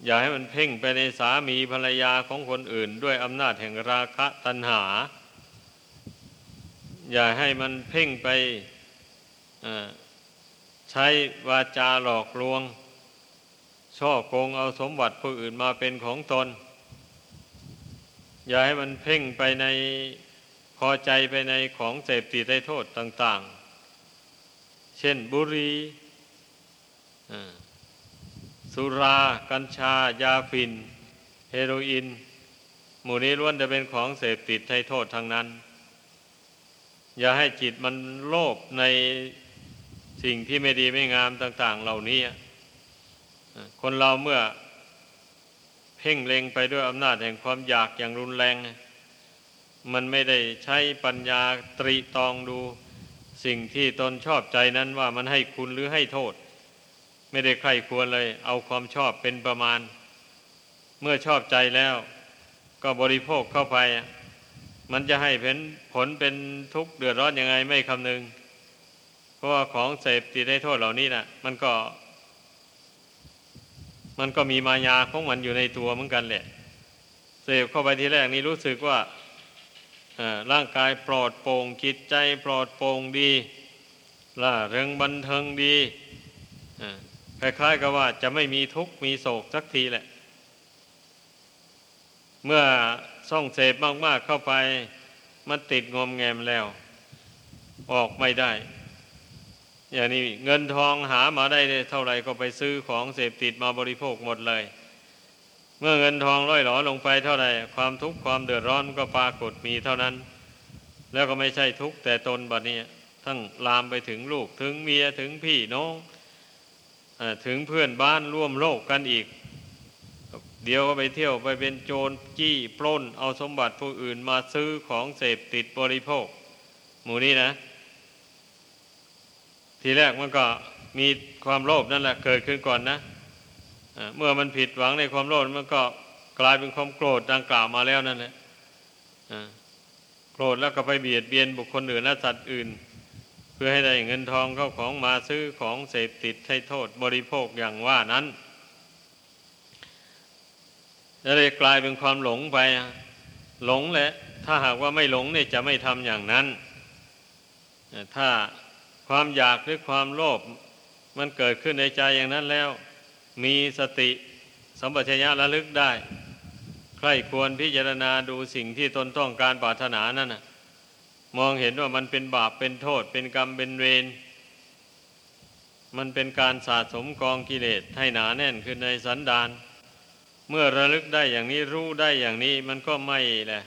อย่าให้มันเพ่งไปในสามีภรรยาของคนอื่น ด้วยอำนาจแห่งราคะตัณหา อย่าให้มันเพ่งไปใช้วาจาหลอกลวง ช่อโกงเอาสมบัติผู้อื่นมาเป็นของตน อย่าให้มันเพ่งไปในพอใจไปในของเสพติดได้โทษต่าง ๆ เช่นบุหรี่สุรา กัญชา ยาฟิน เฮโรอีนหมู่นี้ล้วนจะเป็นของเสพติดให้โทษทางนั้น อย่าให้จิตมันโลภในสิ่งที่ไม่ดีไม่งามต่าง ๆ เหล่านี้ คนเราเมื่อ พ่งเล็งไปด้วยอำนาจแห่งความอยากอย่างรุนแรง มันไม่ได้ใช้ปัญญาตรีตองดู สิ่งที่ตนชอบใจนั้นว่ามันให้คุณหรือให้โทษ ไม่ได้ใครควรเลย เอาความชอบเป็นประมาณ เมื่อชอบใจแล้ว ก็บริโภคเข้าไป มันจะให้เป็นผลเป็นทุกข์เดือดร้อนยังไงไม่คำนึง เพราะว่าของเสพติดให้โทษเหล่านี้นะ่ะ มันก็ มันก็มีมายาของมันอยู่ในตัวเหมือนกันแหละ เสพเข้าไปทีแรกนี้รู้สึกว่าร่างกายปลอดโปร่งจิตใจปลอดโปร่งดีล่าเริงบันเทิงดีคล้ายๆกับว่าจะไม่มีทุกข์มีโศกสักทีแหละ เมื่อส่องเสพมากๆเข้าไป มันติดงอมแงมแล้ว ออกไม่ได้ อย่างนี้เงินทองหามาได้เท่าไหร่ก็ไปซื้อของเสพติดมาบริโภคหมดเลย เมื่อเงินทองร่อยหลอลงไปเท่าไหร่ความทุกข์ความเดือดร้อนก็ปรากฏมีเท่านั้น แล้วก็ไม่ใช่ทุกข์แต่ตนบัดนี้ทั้งลามไปถึงลูกถึงเมียถึงพี่น้องอถึงเพื่อนบ้านร่วมโลกกันอีก เดี๋ยวก็ไปเที่ยวไปเป็นโจรจี้ปล้น เอาสมบัติผู้อื่นมาซื้อของเสพติดบริโภค หมู่นี้นะ ทีแรกมันก็มีความโลภนั่นแหละเกิดขึ้นก่อนนะเมื่อมันผิดหวังในความโลภมันก็กลายเป็นความโกรธดังกล่าวมาแล้วนั่นแหละโกรธแล้วก็ไปเบียดเบียนบุคคลอื่นและสัตว์อื่น เพื่อให้ได้เงินทองเข้าของมาซื้อของเสพติดให้โทษบริโภคอย่างว่านั้นจะเลยกลายเป็นความหลงไปหลงแหละถ้าหากว่าไม่หลงเนี่ยจะไม่ทำอย่างนั้นถ้า ความอยากหรือความโลภมันเกิดขึ้นในใจอย่างนั้นแล้ว มีสติสัมปชัญญะระลึกได้ ใครควรพิจารณาดูสิ่งที่ตนต้องการปรารถนานั่นนะมองเห็นว่ามันเป็นบาปเป็นโทษ เป็นกรรมเป็นเวรมันเป็นการสะสมกองกิเลสให้หนาแน่นขึ้นในสันดาน เมื่อระลึกได้อย่างนี้รู้ได้อย่างนี้มันก็ไม่แหละ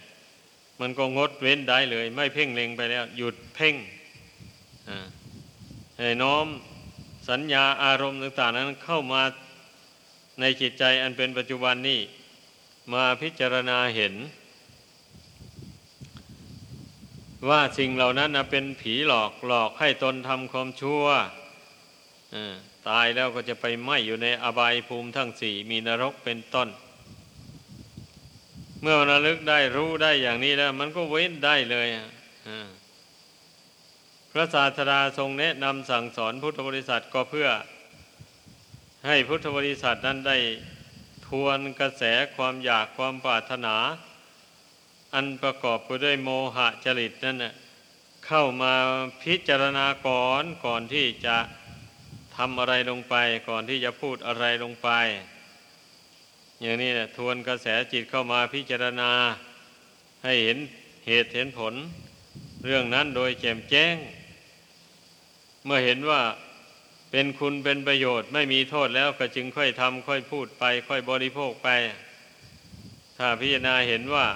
มันก็งดเว้นได้เลย ไม่เพ่งเล็งไปแล้ว หยุดเพ่ง น้อมสัญญาอารมณ์ต่าง ๆ นั้นเข้ามาในจิตใจอันเป็นปัจจุบันนี้มาพิจารณาเห็น ว่าสิ่งเหล่านั้นเป็นผีหลอกหลอกให้ตนทำความชั่วตายแล้วก็จะไปไหมอยู่ในอบายภูมิทั้งสี่มีนรกเป็นต้น เมื่อระลึกได้รู้ได้อย่างนี้แล้ว มันก็เว้นได้เลยพ ระศาสดาทรงแนะนำสั่งสอนพุทธบริษัทก็เพื่อ ให้พุทธบริษัทนั้นได้ทวนกระแสความอยากความปรารถนา อันประกอบไปด้วยโมหะจริตนั่นนะเข้ามาพิจารณาก่อนก่อนที่จะทำอะไรลงไป ก่อนที่จะพูดอะไรลงไป อย่างนี้นะทวนกระแสจิตเข้ามาพิจารณา ให้เห็นเหตุเห็นผล เรื่องนั้นโดยแจ่มแจ้ง เมื่อเห็นว่าเป็นคุณเป็นประโยชน์ไม่มีโทษแล้วก็จึงค่อยทำค่อยพูดไป ค่อยบริโภคไป ถ้าพิจารณาเห็นว่า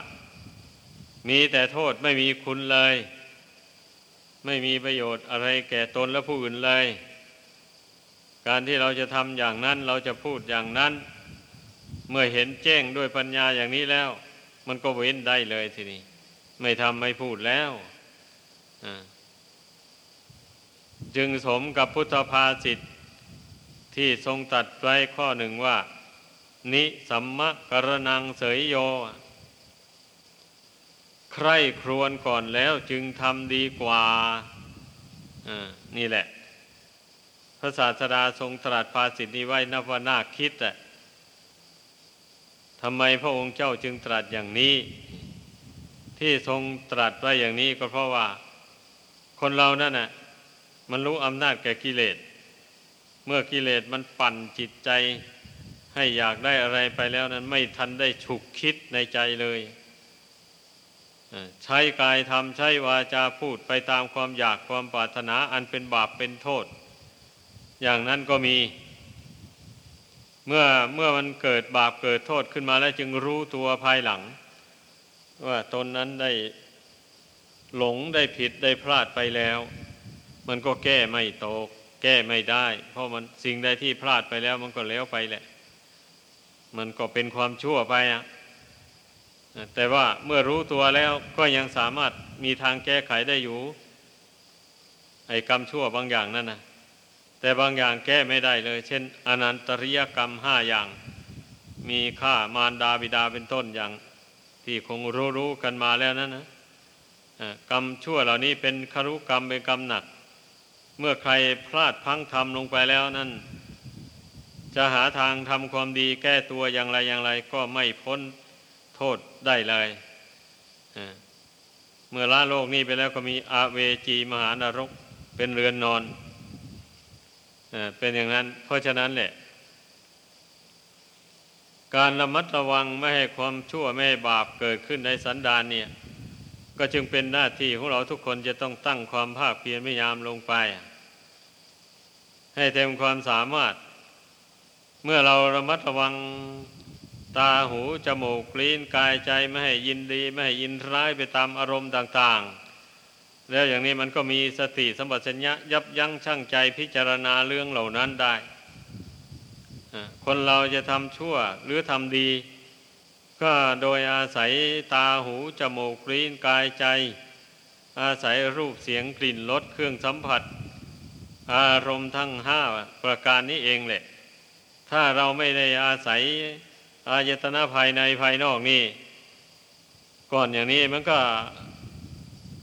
มีแต่โทษไม่มีคุณเลย ไม่มีประโยชน์อะไรแก่ตนและผู้อื่นเลย การที่เราจะทำอย่างนั้นเราจะพูดอย่างนั้น เมื่อเห็นแจ้งด้วยปัญญาอย่างนี้แล้ว มันก็เว้นได้เลยทีนี้ ไม่ทำไม่พูดแล้ว จึงสมกับพุทธภาษิตที่ทรงตัดไว้ข้อหนึ่งว่า นิสัมมะกรนังเสยโย ใครครวนก่อนแล้วจึงทำดีกว่านี่แหละ พระศาสดาทรงตรัสภาษิตนี้ไว้นับว่าน่าคิดอะทำไมพระองค์เจ้าจึงตรัสอย่างนี้ ที่ทรงตรัสไว้อย่างนี้ก็เพราะว่า คนเรานั่นน่ะ มันรู้อำนาจแก่กิเลส เมื่อกิเลสมันปั่นจิตใจ ให้อยากได้อะไรไปแล้วนั้น ไม่ทันได้ฉุกคิดในใจเลยใช้กายทำใช้วาจาพูดไปตามความอยากความปรารถนาอันเป็นบาปเป็นโทษ อย่างนั้นก็มี เมื่อเมื่อมันเกิดบาปเกิดโทษขึ้นมาแล้วจึงรู้ตัวภายหลัง ว่าตนนั้นได้หลงได้ผิดได้พลาดไปแล้ว มันก็แก้ไม่ตก แก้ไม่ได้ เพราะมันสิ่งใดที่พลาดไปแล้ว มันก็แล้วไปแหละ มันก็เป็นความชั่วไปอะแต่ว่าเมื่อรู้ตัวแล้วก็ยังสามารถมีทางแก้ไขได้อยู่ ไอ้กรรมชั่วบางอย่างนั่นนะแต่บางอย่างแก้ไม่ได้เลย เช่น อนันตริยกรรมห้าอย่าง มีฆ่ามารดาบิดาเป็นต้นอย่าง ที่คงรู้ๆกันมาแล้วนั่นนะกรรมชั่วเหล่านี้เป็นคารุกรรมเป็นกรรมหนัก เมื่อใครพลาดพังทำลงไปแล้วนั่น จะหาทางทำความดีแก้ตัวอย่างไรอย่างไร ก็ไม่พ้นโทษได้เลยเมื่อละโลกนี้ไปแล้วก็มีอาเวจีมหานรกเป็นเรือนนอนเป็นอย่างนั้น เพราะฉะนั้นแหละ การระมัดระวังไม่ให้ความชั่วไม่ให้บาปเกิดขึ้นในสันดานเนี่ย ก็จึงเป็นหน้าที่ของเราทุกคนจะต้องตั้งความภาคเพียรพยายามลงไป ให้เต็มความสามารถ เมื่อเราระมัดระวังตาหูจมูกลิ้นกายใจไม่ให้ยินดี ไม่ให้ยินร้ายไปตามอารมณ์ต่าง ๆ แล้วอย่างนี้มันก็มีสติสัมปชัญญะยับยั้งชั่งใจพิจารณาเรื่องเหล่านั้นได้ คนเราจะทำชั่วหรือทำดี ก็โดยอาศัยตาหูจมูกลิ้นกายใจ อาศัยรูปเสียงกลิ่นรสเครื่องสัมผัส อารมณ์ทั้งห้าประการนี้เองแหละ ถ้าเราไม่ได้อาศัยอายตนะภายในภายนอกนี่ ก่อนอย่างนี้มันก็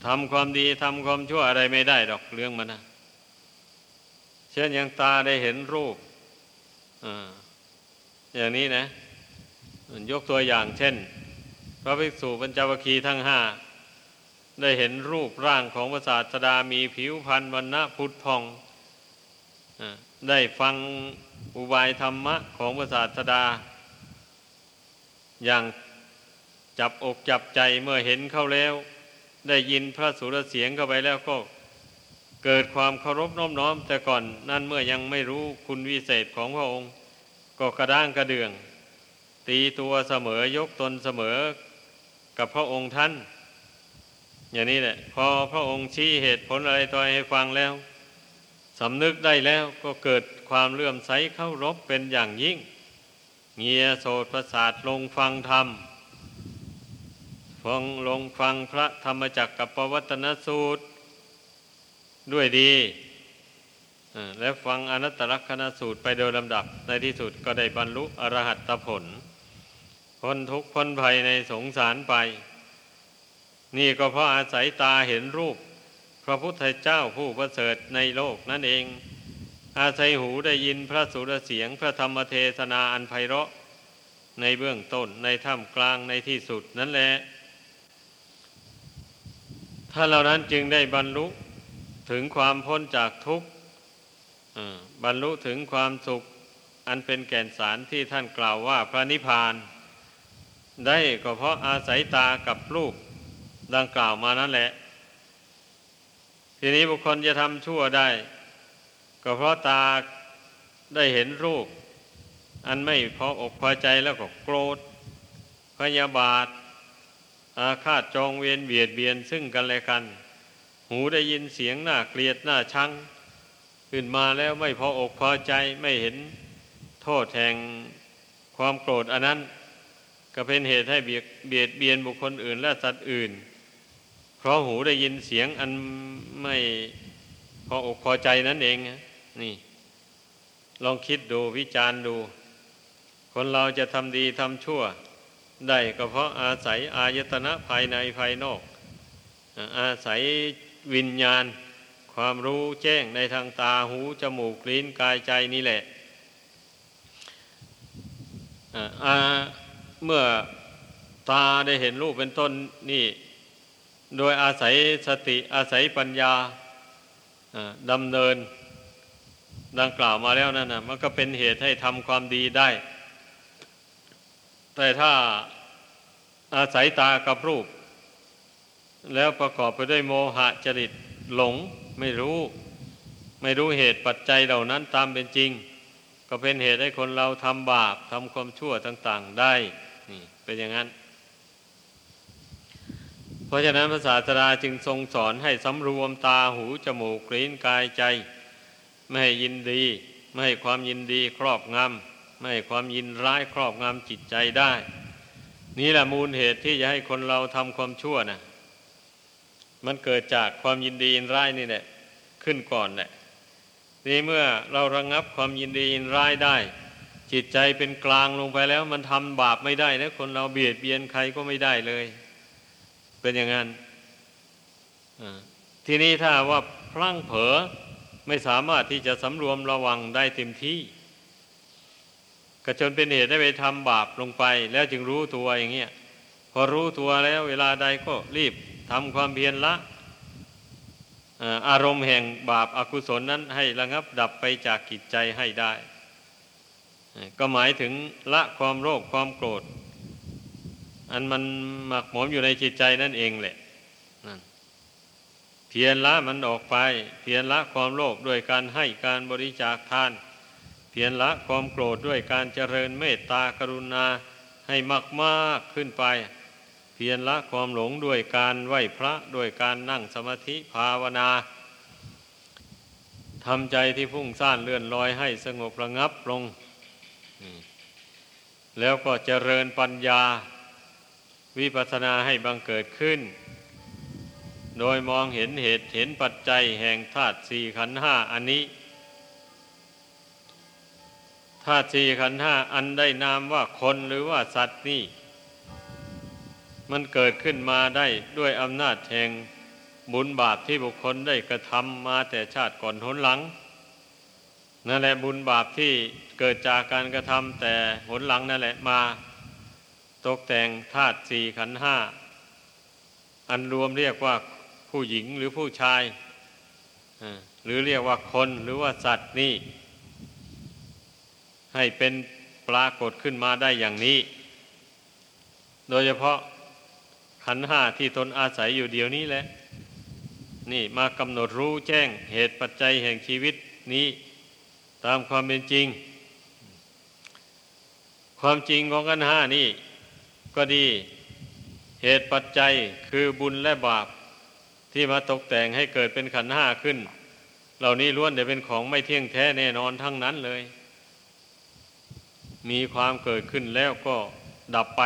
ทำความดีทำความชั่วอะไรไม่ได้ดอกเรื่องมันนะเช่นอย่างตาได้เห็นรูปออย่างนี้นะ ยกตัวอย่างเช่น พระภิกษุปัญจวคีทั้งห้าได้เห็นรูปร่างของพระศาสดามีผิวพรรณวันณะพุทธพองได้ฟังอุบายธรรมะของพระศาสดา อย่างจับอกจับใจเมื่อเห็นเข้าแล้ว ได้ยินพระสุรเสียงเข้าไปแล้วก็เกิดความเคารพน้อมน้อม แต่ก่อนนั่นเมื่อยังไม่รู้คุณวิเศษของพระองค์ ก็กระด้างกระเดือง ตีตัวเสมอยกตนเสมอกับพระองค์ท่าน อย่างนี้แหละ พอพระองค์ชี้เหตุผลอะไรต่อให้ฟังแล้วสำนึกได้แล้วก็เกิดความเลื่อมใสเข้ารบเป็นอย่างยิ่ง เงียโสดประสาทลงฟังธรรมฟังลงฟังพระธรรมจักรกับปวัตนสูตร ด้วยดีและฟังอนัตตลกษณสูตรไปโดยลำดับในที่สุดก็ได้บรรลุอรหัตผล พ้นทุกข์พ้นภัยในสงสารไป นี่ก็เพราะอาศัยตาเห็นรูป พระพุทธเจ้าผู้ประเสริฐในโลกนั่นเอง อาศัยหูได้ยินพระสุรเสียงพระธรรมเทศนาอันไพเราะ ในเบื้องต้นในท่ามกลางในที่สุดนั่นแหละท่านเหล่านั้นจึงได้บรรลุถึงความพ้นจากทุกข์บรรลุถึงความสุข อันเป็นแก่นสารที่ท่านกล่าวว่าพระนิพพาน ได้ก็เพราะอาศัยตากับรูปดังกล่าวมานั่นแหละ ทีนี้บุคคลจะทำชั่วได้ ก็เพราะตาได้เห็นรูป อันไม่พออกพอใจแล้วก็โกรธ พยาบาท อาฆาตจองเวียนเบียดเบียนซึ่งกันและกัน หูได้ยินเสียงหน่าเกลียดหน่าชังขึ้นมาแล้วไม่พออกพอใจไม่เห็นโทษแห่งความโกรธอันนั้น ก็เป็นเหตุให้เบียดเบียดเบียนบุคคลอื่น และสัตว์อื่น เพราะหูได้ยินเสียงอันไม่พออกพอใจนั่นเองนี่ ลองคิดดูวิจารณ์ดู คนเราจะทำดีทำชั่ว ได้ก็เพราะอาศัยอายตนะภายในภายนอก อาศัยวิญญาณ ความรู้แจ้งในทางตาหู จมูกลิ้นกายใจนี่แหละอา เมื่อตาได้เห็นรูปเป็นต้นนี่ โดยอาศัยสติอาศัยปัญญาดำเนิน ดังกล่าวมาแล้วนั่นนะมันก็เป็นเหตุให้ทำความดีได้ แต่ถ้าอาศัยตากับรูป แล้วประกอบไปด้วยโมหะจริตหลงไม่รู้ ไม่รู้เหตุปัจจัยเหล่านั้นตามเป็นจริง ก็เป็นเหตุให้คนเราทำบาปทำความชั่วต่าง ๆ ได้ เป็นอย่างนั้น เพราะฉะนั้นพระศาสดาจึงทรงสอนให้สำรวมตาหูจมูกลิ้นกายใจ ไม่ให้ยินดี ไม่ให้ความยินดีครอบงำไม่ให้ความยินร้ายครอบงำจิตใจได้ นี่แหละมูลเหตุที่จะให้คนเราทำความชั่วนะมันเกิดจากความยินดียินร้ายนี่แหละขึ้นก่อนแหละนี่เมื่อเราระงงับความยินดียินร้ายได้ จิตใจเป็นกลางลงไปแล้วมันทำบาปไม่ได้นะคนเราเบียดเบียนใครก็ไม่ได้เลย เป็นอย่างนั้นทีนี้ถ้าว่าพลั้งเผลอไม่สามารถที่จะสำรวมระวังได้เต็มที่ก็จนเป็นเหตุได้ไปทำบาปลงไป แล้วจึงรู้ตัวอย่างเงี้ยพอรู้ตัวแล้วเวลาใดก็รีบทำความเพียรละอารมณ์แห่งบาปอากุศลนั้นให้ระงับดับไปจากกิจใจให้ได้ ก็หมายถึงละความโลภความโกรธ อันมันหมักหมมอยู่ในจิตใจนั่นเองแหละนั่นเพียรละมันออกไป เพียรละความโลภด้วยการให้การบริจาคทาน เพียรละความโกรธด้วยการเจริญเมตตากรุณาให้มากมากขึ้นไป เพียรละความหลงด้วยการไหวพระด้วยการนั่งสมาธิภาวนาทำใจที่พุ่งซ่านเลื่อนลอยให้สงบระงับลง แล้วก็เจริญปัญญา วิปัสสนาให้บังเกิดขึ้น โดยมองเห็นเหตุเห็นปัจจัยแห่งธาตุสี่ขันห้าอันนี้ธาตุสี่ขันห้าอันได้นามว่าคนหรือว่าสัตว์นี่ มันเกิดขึ้นมาได้ด้วยอำนาจแห่งบุญบาปที่บุคคลได้กระทำมาแต่ชาติก่อนหนหลังนั่นแหละบุญบาปที่ เกิดจากการกระทำแต่หนหลังนั่นแหละมา ตกแต่งธาตุสี่ขันห้า อันรวมเรียกว่าผู้หญิงหรือผู้ชาย หรือเรียกว่าคนหรือว่าสัตว์นี่ ให้เป็นปรากฏขึ้นมาได้อย่างนี้ โดยเฉพาะขันห้าที่ตนอาศัยอยู่เดียวนี้แหละ นี่มากำหนดรู้แจ้งเหตุปัจจัยแห่งชีวิตนี้ตามความเป็นจริง ความจริงของขันห้านี่ ก็ดีเหตุปัจจัยคือบุญและบาป ที่มาตกแต่งให้เกิดเป็นขันห้าขึ้น เหล่านี้ล้วนแต่เป็นของไม่เที่ยงแท้แน่นอนทั้งนั้นเลย มีความเกิดขึ้นแล้วก็ดับไป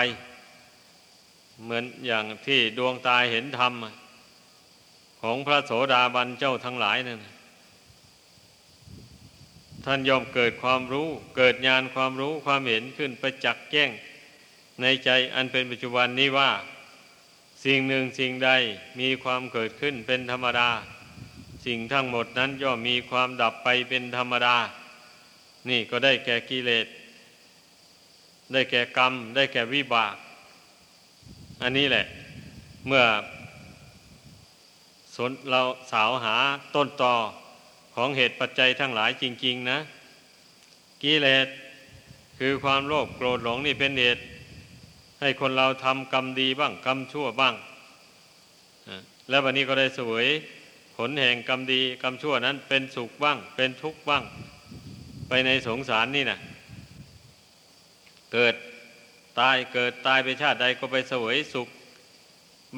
เหมือนอย่างที่ดวงตาเห็นธรรม ของพระโสดาบันเจ้าทั้งหลายนั่น ท่านยอมเกิดความรู้ เกิดญาณความรู้ความเห็นขึ้นประจักษ์แจ้ง ในใจอันเป็นปัจจุบันนี้ว่า สิ่งหนึ่งสิ่งใดมีความเกิดขึ้นเป็นธรรมดา สิ่งทั้งหมดนั้นย่อมมีความดับไปเป็นธรรมดา นี่ก็ได้แก่กิเลส ได้แก่กรรม ได้แก่วิบาก อันนี้แหละ เมื่อสนเราสาวหาต้นตอ ของเหตุปัจจัยทั้งหลายจริง ๆ นะกิเลสคือความโลภโกรธหลงนี่เป็นเหตุ ให้คนเราทำกรรมดีบ้างกรรมชั่วบ้าง แล้ววันนี้ก็ได้สวยผลแห่งกรรมดีกรรมชั่วนั้นเป็นสุขบ้าง เป็นทุกข์บ้าง ไปในสงสารนี่นะเกิดตายเกิดตายไปชาติใดก็ไปสวยสุข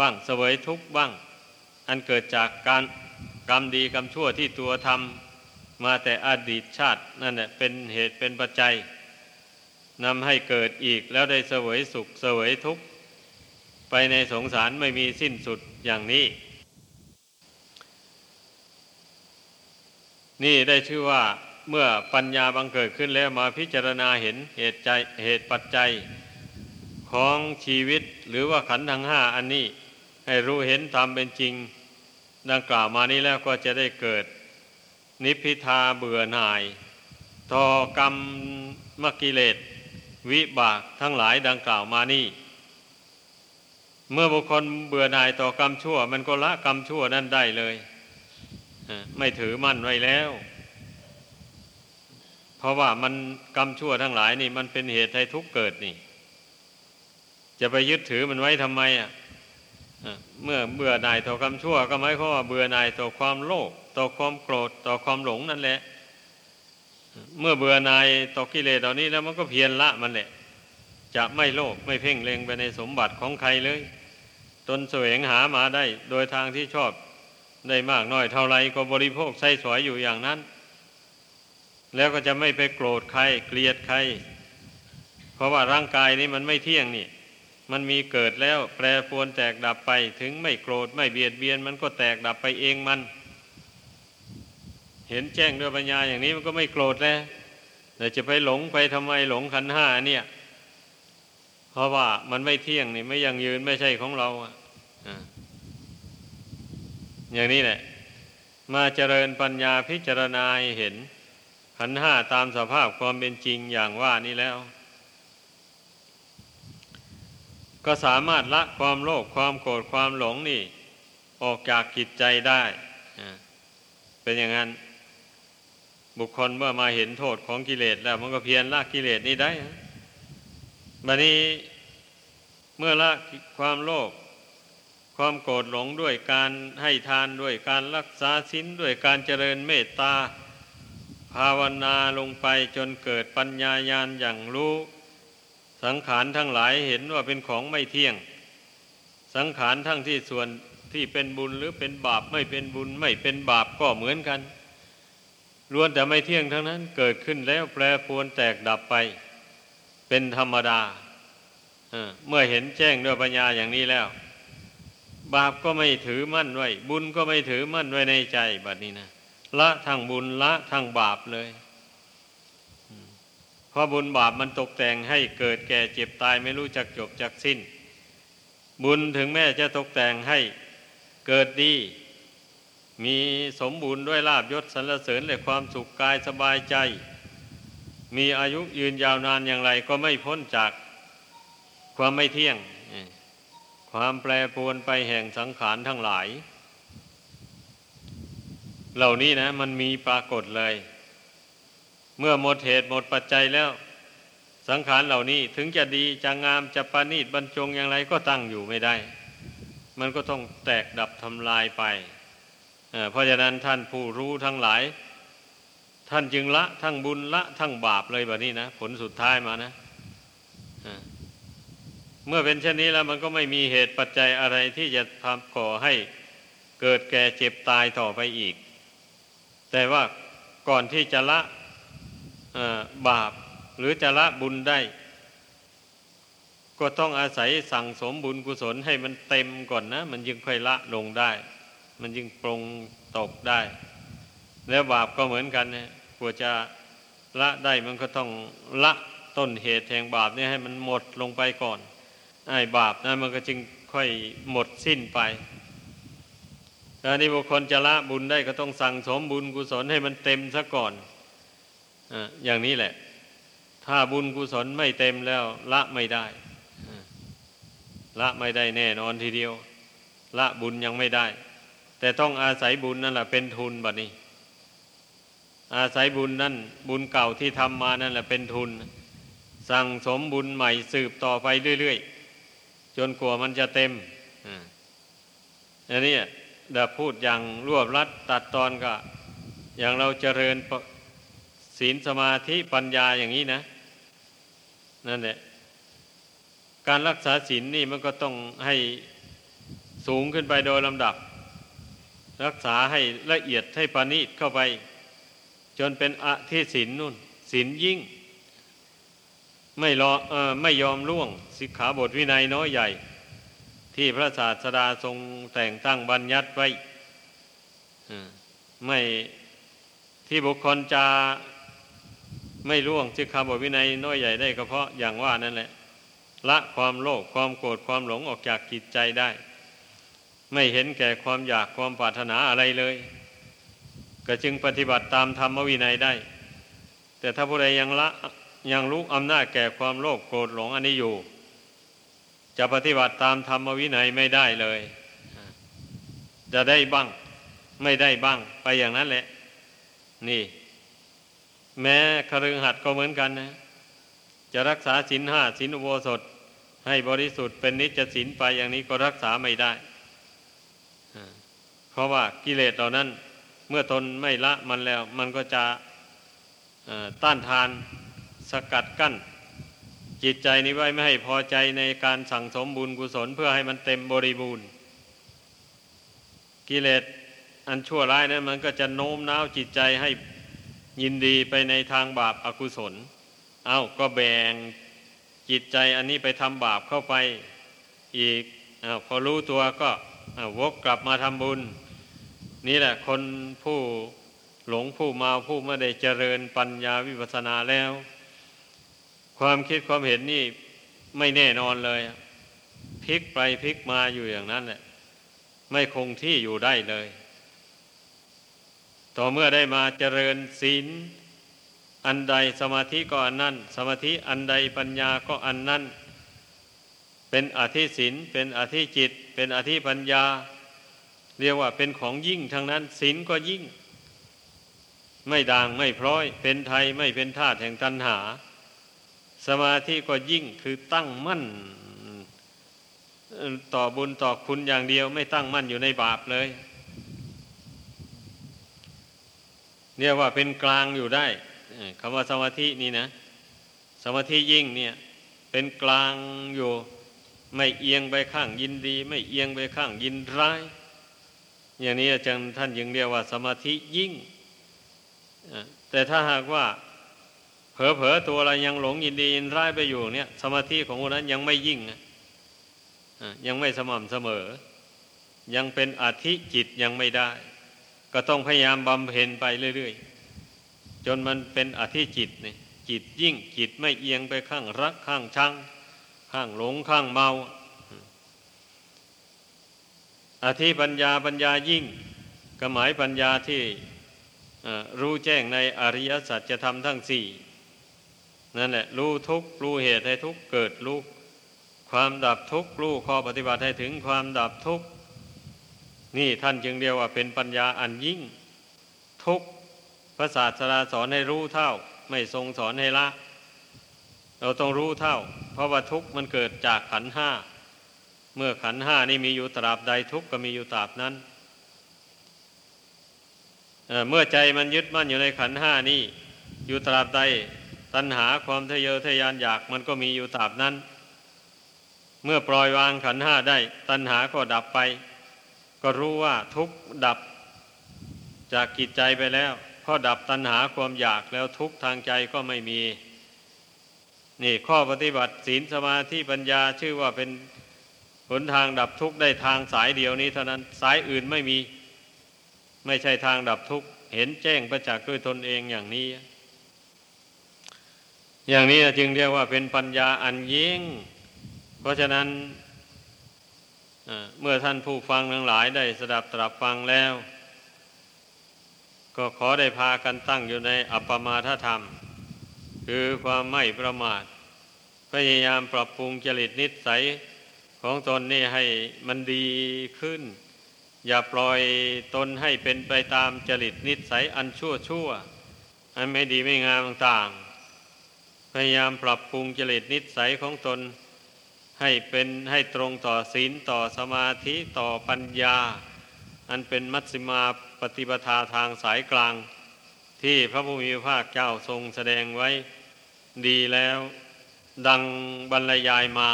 บ้างสวยทุกข์บ้าง อันเกิดจากการ กรรมดีกรรมชั่วที่ตัวทำมาแต่อดีตชาตินั่นแหละเป็นเหตุเป็นปัจจัยนำให้เกิดอีกแล้วได้เสวยสุขเสวยทุกข์ ไปในสงสารไม่มีสิ้นสุดอย่างนี้ นี่ได้ชื่อว่าเมื่อปัญญาบังเกิดขึ้นแล้วมาพิจารณาเห็นเหตุใจเหตุปัจจัยของชีวิตหรือว่าขันธ์ทั้งห้าอันนี้ ให้รู้เห็นตามเป็นจริง ดังกล่าวมานี้แล้วก็จะได้เกิดนิพพิทาเบื่อหน่ายต่อกรรมมกิเลสวิบากทั้งหลายดังกล่าวมานี่ เมื่อบุคคลเบื่อหน่ายต่อกรรมชั่ว มันก็ละกรรมชั่วนั่นได้เลย ไม่ถือมั่นไว้แล้ว เพราะว่ามันกรรมชั่วทั้งหลายนี่ มันเป็นเหตุให้ทุกข์เกิดนี่ จะไปยึดถือมันไว้ทำไมอะ เมื่อเบื่อหน่ายต่อกรรมชั่ว ก็หมายความว่าเบื่อหน่ายต่อความโลภต่อความโกรธต่อความหลงนั่นแหละ เมื่อเบื่อหน่ายต่อกิเลสเหล่านี้แล้วมันก็เพียรละมันแหละ จะไม่โลภไม่เพ่งเล็งไปในสมบัติของใครเลย ตนแสวงหามาได้ โดยทางที่ชอบได้มากน้อยเท่าไรก็บริโภคใช้สวยอยู่อย่างนั้น แล้วก็จะไม่ไปโกรธใครเกลียดใคร เพราะว่าร่างกายนี้มันไม่เที่ยงนี่ มันมีเกิดแล้วแปรปรวนแตกดับไป ถึงไม่โกรธไม่เบียดเบียน มันก็แตกดับไปเองมัน เห็นแจ้งด้วยปัญญาอย่างนี้มันก็ไม่โกรธแล้วแต่จะไปหลงไปทำไมหลงขันห้าเนี่ย เพราะว่ามันไม่เที่ยงนี่ไม่ยังยืนไม่ใช่ของเราอะอย่างนี้แหละ มาเจริญปัญญาพิจารณาเห็นขันห้าตามสภาพความเป็นจริงอย่างว่านี้แล้ว ก็สามารถละความโลภความโกรธความหลงนี่ ออกจากกิจใจได้เป็นอย่างนั้น บุคคลเมื่อมาเห็นโทษของกิเลสแล้วมันก็เพียรละกิเลสนี้ได้บัดนี้เมื่อละความโลภความโกรธหลงด้วยการให้ทานด้วยการรักษาศีลด้วยการเจริญเมตตา ภาวนาลงไปจนเกิดปัญญาญาณอย่างรู้ สังขารทั้งหลายเห็นว่าเป็นของไม่เที่ยง สังขารทั้งที่ส่วนที่เป็นบุญหรือเป็นบาปไม่เป็นบุญไม่เป็นบาปก็เหมือนกันล้วนแต่ไม่เที่ยงทั้งนั้นเกิดขึ้นแล้วแปรปรวนแตกดับไป เป็นธรรมดาเมื่อเห็นแจ้งด้วยปัญญาอย่างนี้แล้ว บาปก็ไม่ถือมั่นไว้ บุญก็ไม่ถือมั่นไว้ในใจบัดนี้นะละทางบุญละทางบาปเลย ราะบุญบาปมันตกแต่งให้เกิดแก่เจ็บตายไม่รู้จักจบจักสิ้น บุญถึงแม้จะตกแต่งให้เกิดดี มีสมบูรณ์ด้วยลาบยศสรรเสริญและความสุขกายสบายใจ มีอายุยืนยาวนานอย่างไรก็ไม่พ้นจากความไม่เที่ยง ความแปรปรวนไปแห่งสังขารทั้งหลาย เหล่านี้นะมันมีปรากฏเลย เมื่อหมดเหตุหมดปัจจัยแล้ว สังขารเหล่านี้ถึงจะดีจะงามจะประณีตบรรจงอย่างไรก็ตั้งอยู่ไม่ได้ มันก็ต้องแตกดับทำลายไปเเพราะฉะนั้นท่านผู้รู้ทั้งหลาย ท่านจึงละทั้งบุญละทั้งบาปเลยแบบนี้นะ ผลสุดท้ายมานะเมื่อเป็นเช่นนี้แล้วมันก็ไม่มีเหตุปัจจัยอะไรที่จะทำก่อให้เกิดแก่เจ็บตายต่อไปอีก แต่ว่าก่อนที่จะละ บาป หรือจะละบุญได้ ก็ต้องอาศัยสั่งสมบุญกุศลให้มันเต็มก่อนนะ มันจึงค่อยละลงได้ มันจึงปรงตกได้ แล้วบาปก็เหมือนกันนะกว่าจะละได้มันก็ต้องละต้นเหตุแห่งบาปนี่ให้มันหมดลงไปก่อนไอ้บาปนะมันก็จึงค่อยหมดสิ้นไปแต่นี่บุคคลจะละบุญได้ก็ต้องสั่งสมบุญกุศลให้มันเต็มซะก่อน อย่างนี้แหละ ถ้าบุญกุศลไม่เต็มแล้ว ละไม่ได้ ละไม่ได้แน่นอนทีเดียว ละบุญยังไม่ได้ แต่ต้องอาศัยบุญนั่นแหละเป็นทุนบัดนี้ อาศัยบุญนั่น บุญเก่าที่ทำมานั่นแหละเป็นทุน สั่งสมบุญใหม่สืบต่อไปเรื่อยๆ จนกลัวมันจะเต็มอันนี้เดี๋ยวพูดอย่างรวบรัดตัดตอนก็ อย่างเราเจริญ ศีลสมาธิปัญญาอย่างนี้นะ นั่นแหละ การรักษาศีลนี่มันก็ต้องให้สูงขึ้นไปโดยลำดับ รักษาให้ละเอียดให้ปานีตเข้าไป จนเป็นอธิศีลนุ่นศีลยิ่ง ไม่รอออไม่ยอมล่วงสิกขาบทวินัยน้อยใหญ่ ที่พระศาสดาทรงแต่งตั้งบัญญัติไว้ไม่ที่บุคคลจะ ไม่ล่วงสิกขาบทวินัยน้อยใหญ่ได้ก็เพราะอย่างว่านั่นแหละ ละความโลภความโกรธความหลงออกจากจิตใจได้ ไม่เห็นแก่ความอยากความปรารถนาอะไรเลย ก็จึงปฏิบัติตามธรรมวินัยได้ แต่ถ้าผู้ใดยังละยังรู้อำนาจแก่ความโลภโกรธหลงอันนี้อยู่ จะปฏิบัติตามธรรมวินัยไม่ได้เลย จะได้บ้าง ไม่ได้บ้างไปอย่างนั้นแหละ นี่ แม้คฤหัสถ์ก็เหมือนกันนะ จะรักษาศีลห้าศีลอุโบสถ ให้บริสุทธิ์เป็นนิจศีลไปอย่างนี้ก็รักษาไม่ได้ เพราะว่ากิเลสเหล่านั้น เมื่อทนไม่ละมันแล้ว มันก็จะต้านทานสกัดกั้น จิตใจนี้ไว้ไม่ให้พอใจในการสั่งสมบุญกุศลเพื่อให้มันเต็มบริบูรณ์ กิเลสอันชั่วร้ายนั้นมันก็จะโน้มน้าวจิตใจให้ ยินดีไปในทางบาปอากุศล เอาก็แบ่งจิตใจอันนี้ไปทำบาปเข้าไปอีกอพอรู้ตัวก็วกกลับมาทำบุญ นี่แหละคนผู้หลงผู้มาผู้ไม่ได้เจริญปัญญาวิปัสสนาแล้ว ความคิดความเห็นนี่ไม่แน่นอนเลยพลิกไปพลิกมาอยู่อย่างนั้นแหละ ไม่คงที่อยู่ได้เลย ต่อเมื่อได้มาเจริญศีลอันใดสมาธิก็อันนั้น สมาธิอันใดปัญญาก็อันนั้น เป็นอธิศินเป็นอธิจิต เป็นอธิปัญญา เรียกว่าเป็นของยิ่งทั้งนั้นศินก็ยิ่ง ไม่ด่างไม่พร้อย เป็นไทยไม่เป็นธาตุแห่งตัณหา สมาธิก็ยิ่งคือตั้งมั่น ต่อบุญต่อคุณอย่างเดียวไม่ตั้งมั่นอยู่ในบาปเลย เรียกว่าเป็นกลางอยู่ได้คำว่าสมาธินี่นะสมาธิยิ่งเนี่ย เป็นกลางอยู่ ไม่เอียงไปข้างยินดี ไม่เอียงไปข้างยินร้าย อย่างนี้อาจารย์ท่านยังเรียกว่าสมาธิยิ่งแต่ถ้าหากว่าเผลอๆตัวเรายังหลงยินดียินร้ายไปอยู่เนี่ย สมาธิของคนนั้นยังไม่ยิ่งยังไม่สม่ำเสมอ ยังเป็นอธิจิตยังไม่ได้ ก็ต้องพยายามบำเพ็ญไปเรื่อยๆ จนมันเป็นอธิจิตนี่จิตยิ่งจิตไม่เอียงไปข้างรักข้างชัง ข้างหลงข้างเมา อธิปัญญาปัญญายิ่งก็หมายปัญญาที่รู้แจ้งในอริยสัจธรรมทั้งสี่นั่นแหละ รู้ทุกรู้เหตุให้ทุกเกิดรู้ความดับทุกรู้ข้อปฏิบัติให้ถึงความดับทุก นี่ท่านจึงเรียกว่าเป็นปัญญาอันยิ่ง ทุกพระศาสดาสอนให้รู้เท่า ไม่ทรงสอนให้ละ เราต้องรู้เท่า เพราะว่าทุกมันเกิดจากขันห้า เมื่อขันห้านี่มีอยู่ตราบใดทุกก็มีอยู่ตราบนั้นเเมื่อใจมันยึดมั่นอยู่ในขันห้านี่ อยู่ตราบใดตัณหาความทะเยอทะยานอยากมันก็มีอยู่ตราบนั้น เมื่อปล่อยวางขันห้าได้ ตัณหาก็ดับไป ก็รู้ว่าทุกดับจากกิจใจไปแล้วพอดับตัณหาความอยากแล้วทุกทางใจก็ไม่มี นี่ข้อปฏิบัติศีลสมาธิปัญญาชื่อว่าเป็นหนทางดับทุกข์ได้ทางสายเดียวนี้เท่านั้นสายอื่นไม่มี ไม่ใช่ทางดับทุกข์เห็นแจ้งประจักษ์ด้วยตนเองอย่างนี้ อย่างนี้จึงเรียกว่าเป็นปัญญาอันยิ่ง เพราะฉะนั้น เมื่อท่านผู้ฟังทั้งหลายได้สดับตรับฟังแล้ว ก็ขอได้พากันตั้งอยู่ในอัปปมาทธรรม คือความไม่ประมาท พยายามปรับปรุงจริตนิสัยของตนนี่ให้มันดีขึ้น อย่าปล่อยตนให้เป็นไปตามจริตนิสัยอันชั่วชั่วอันไม่ดีไม่งามต่างๆพยายามปรับปรุงจริตนิสัยของตน ให้เป็นให้ตรงต่อศีลต่อสมาธิต่อปัญญา อันเป็นมัชฌิมาปฏิปทาทางสายกลาง ที่พระผู้มีพระภาคเจ้าทรงแสดงไว้ดีแล้ว ดังบรรยายมา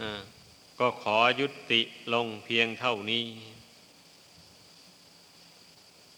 อ่าก็ขอยุติลงเพียงเท่านี้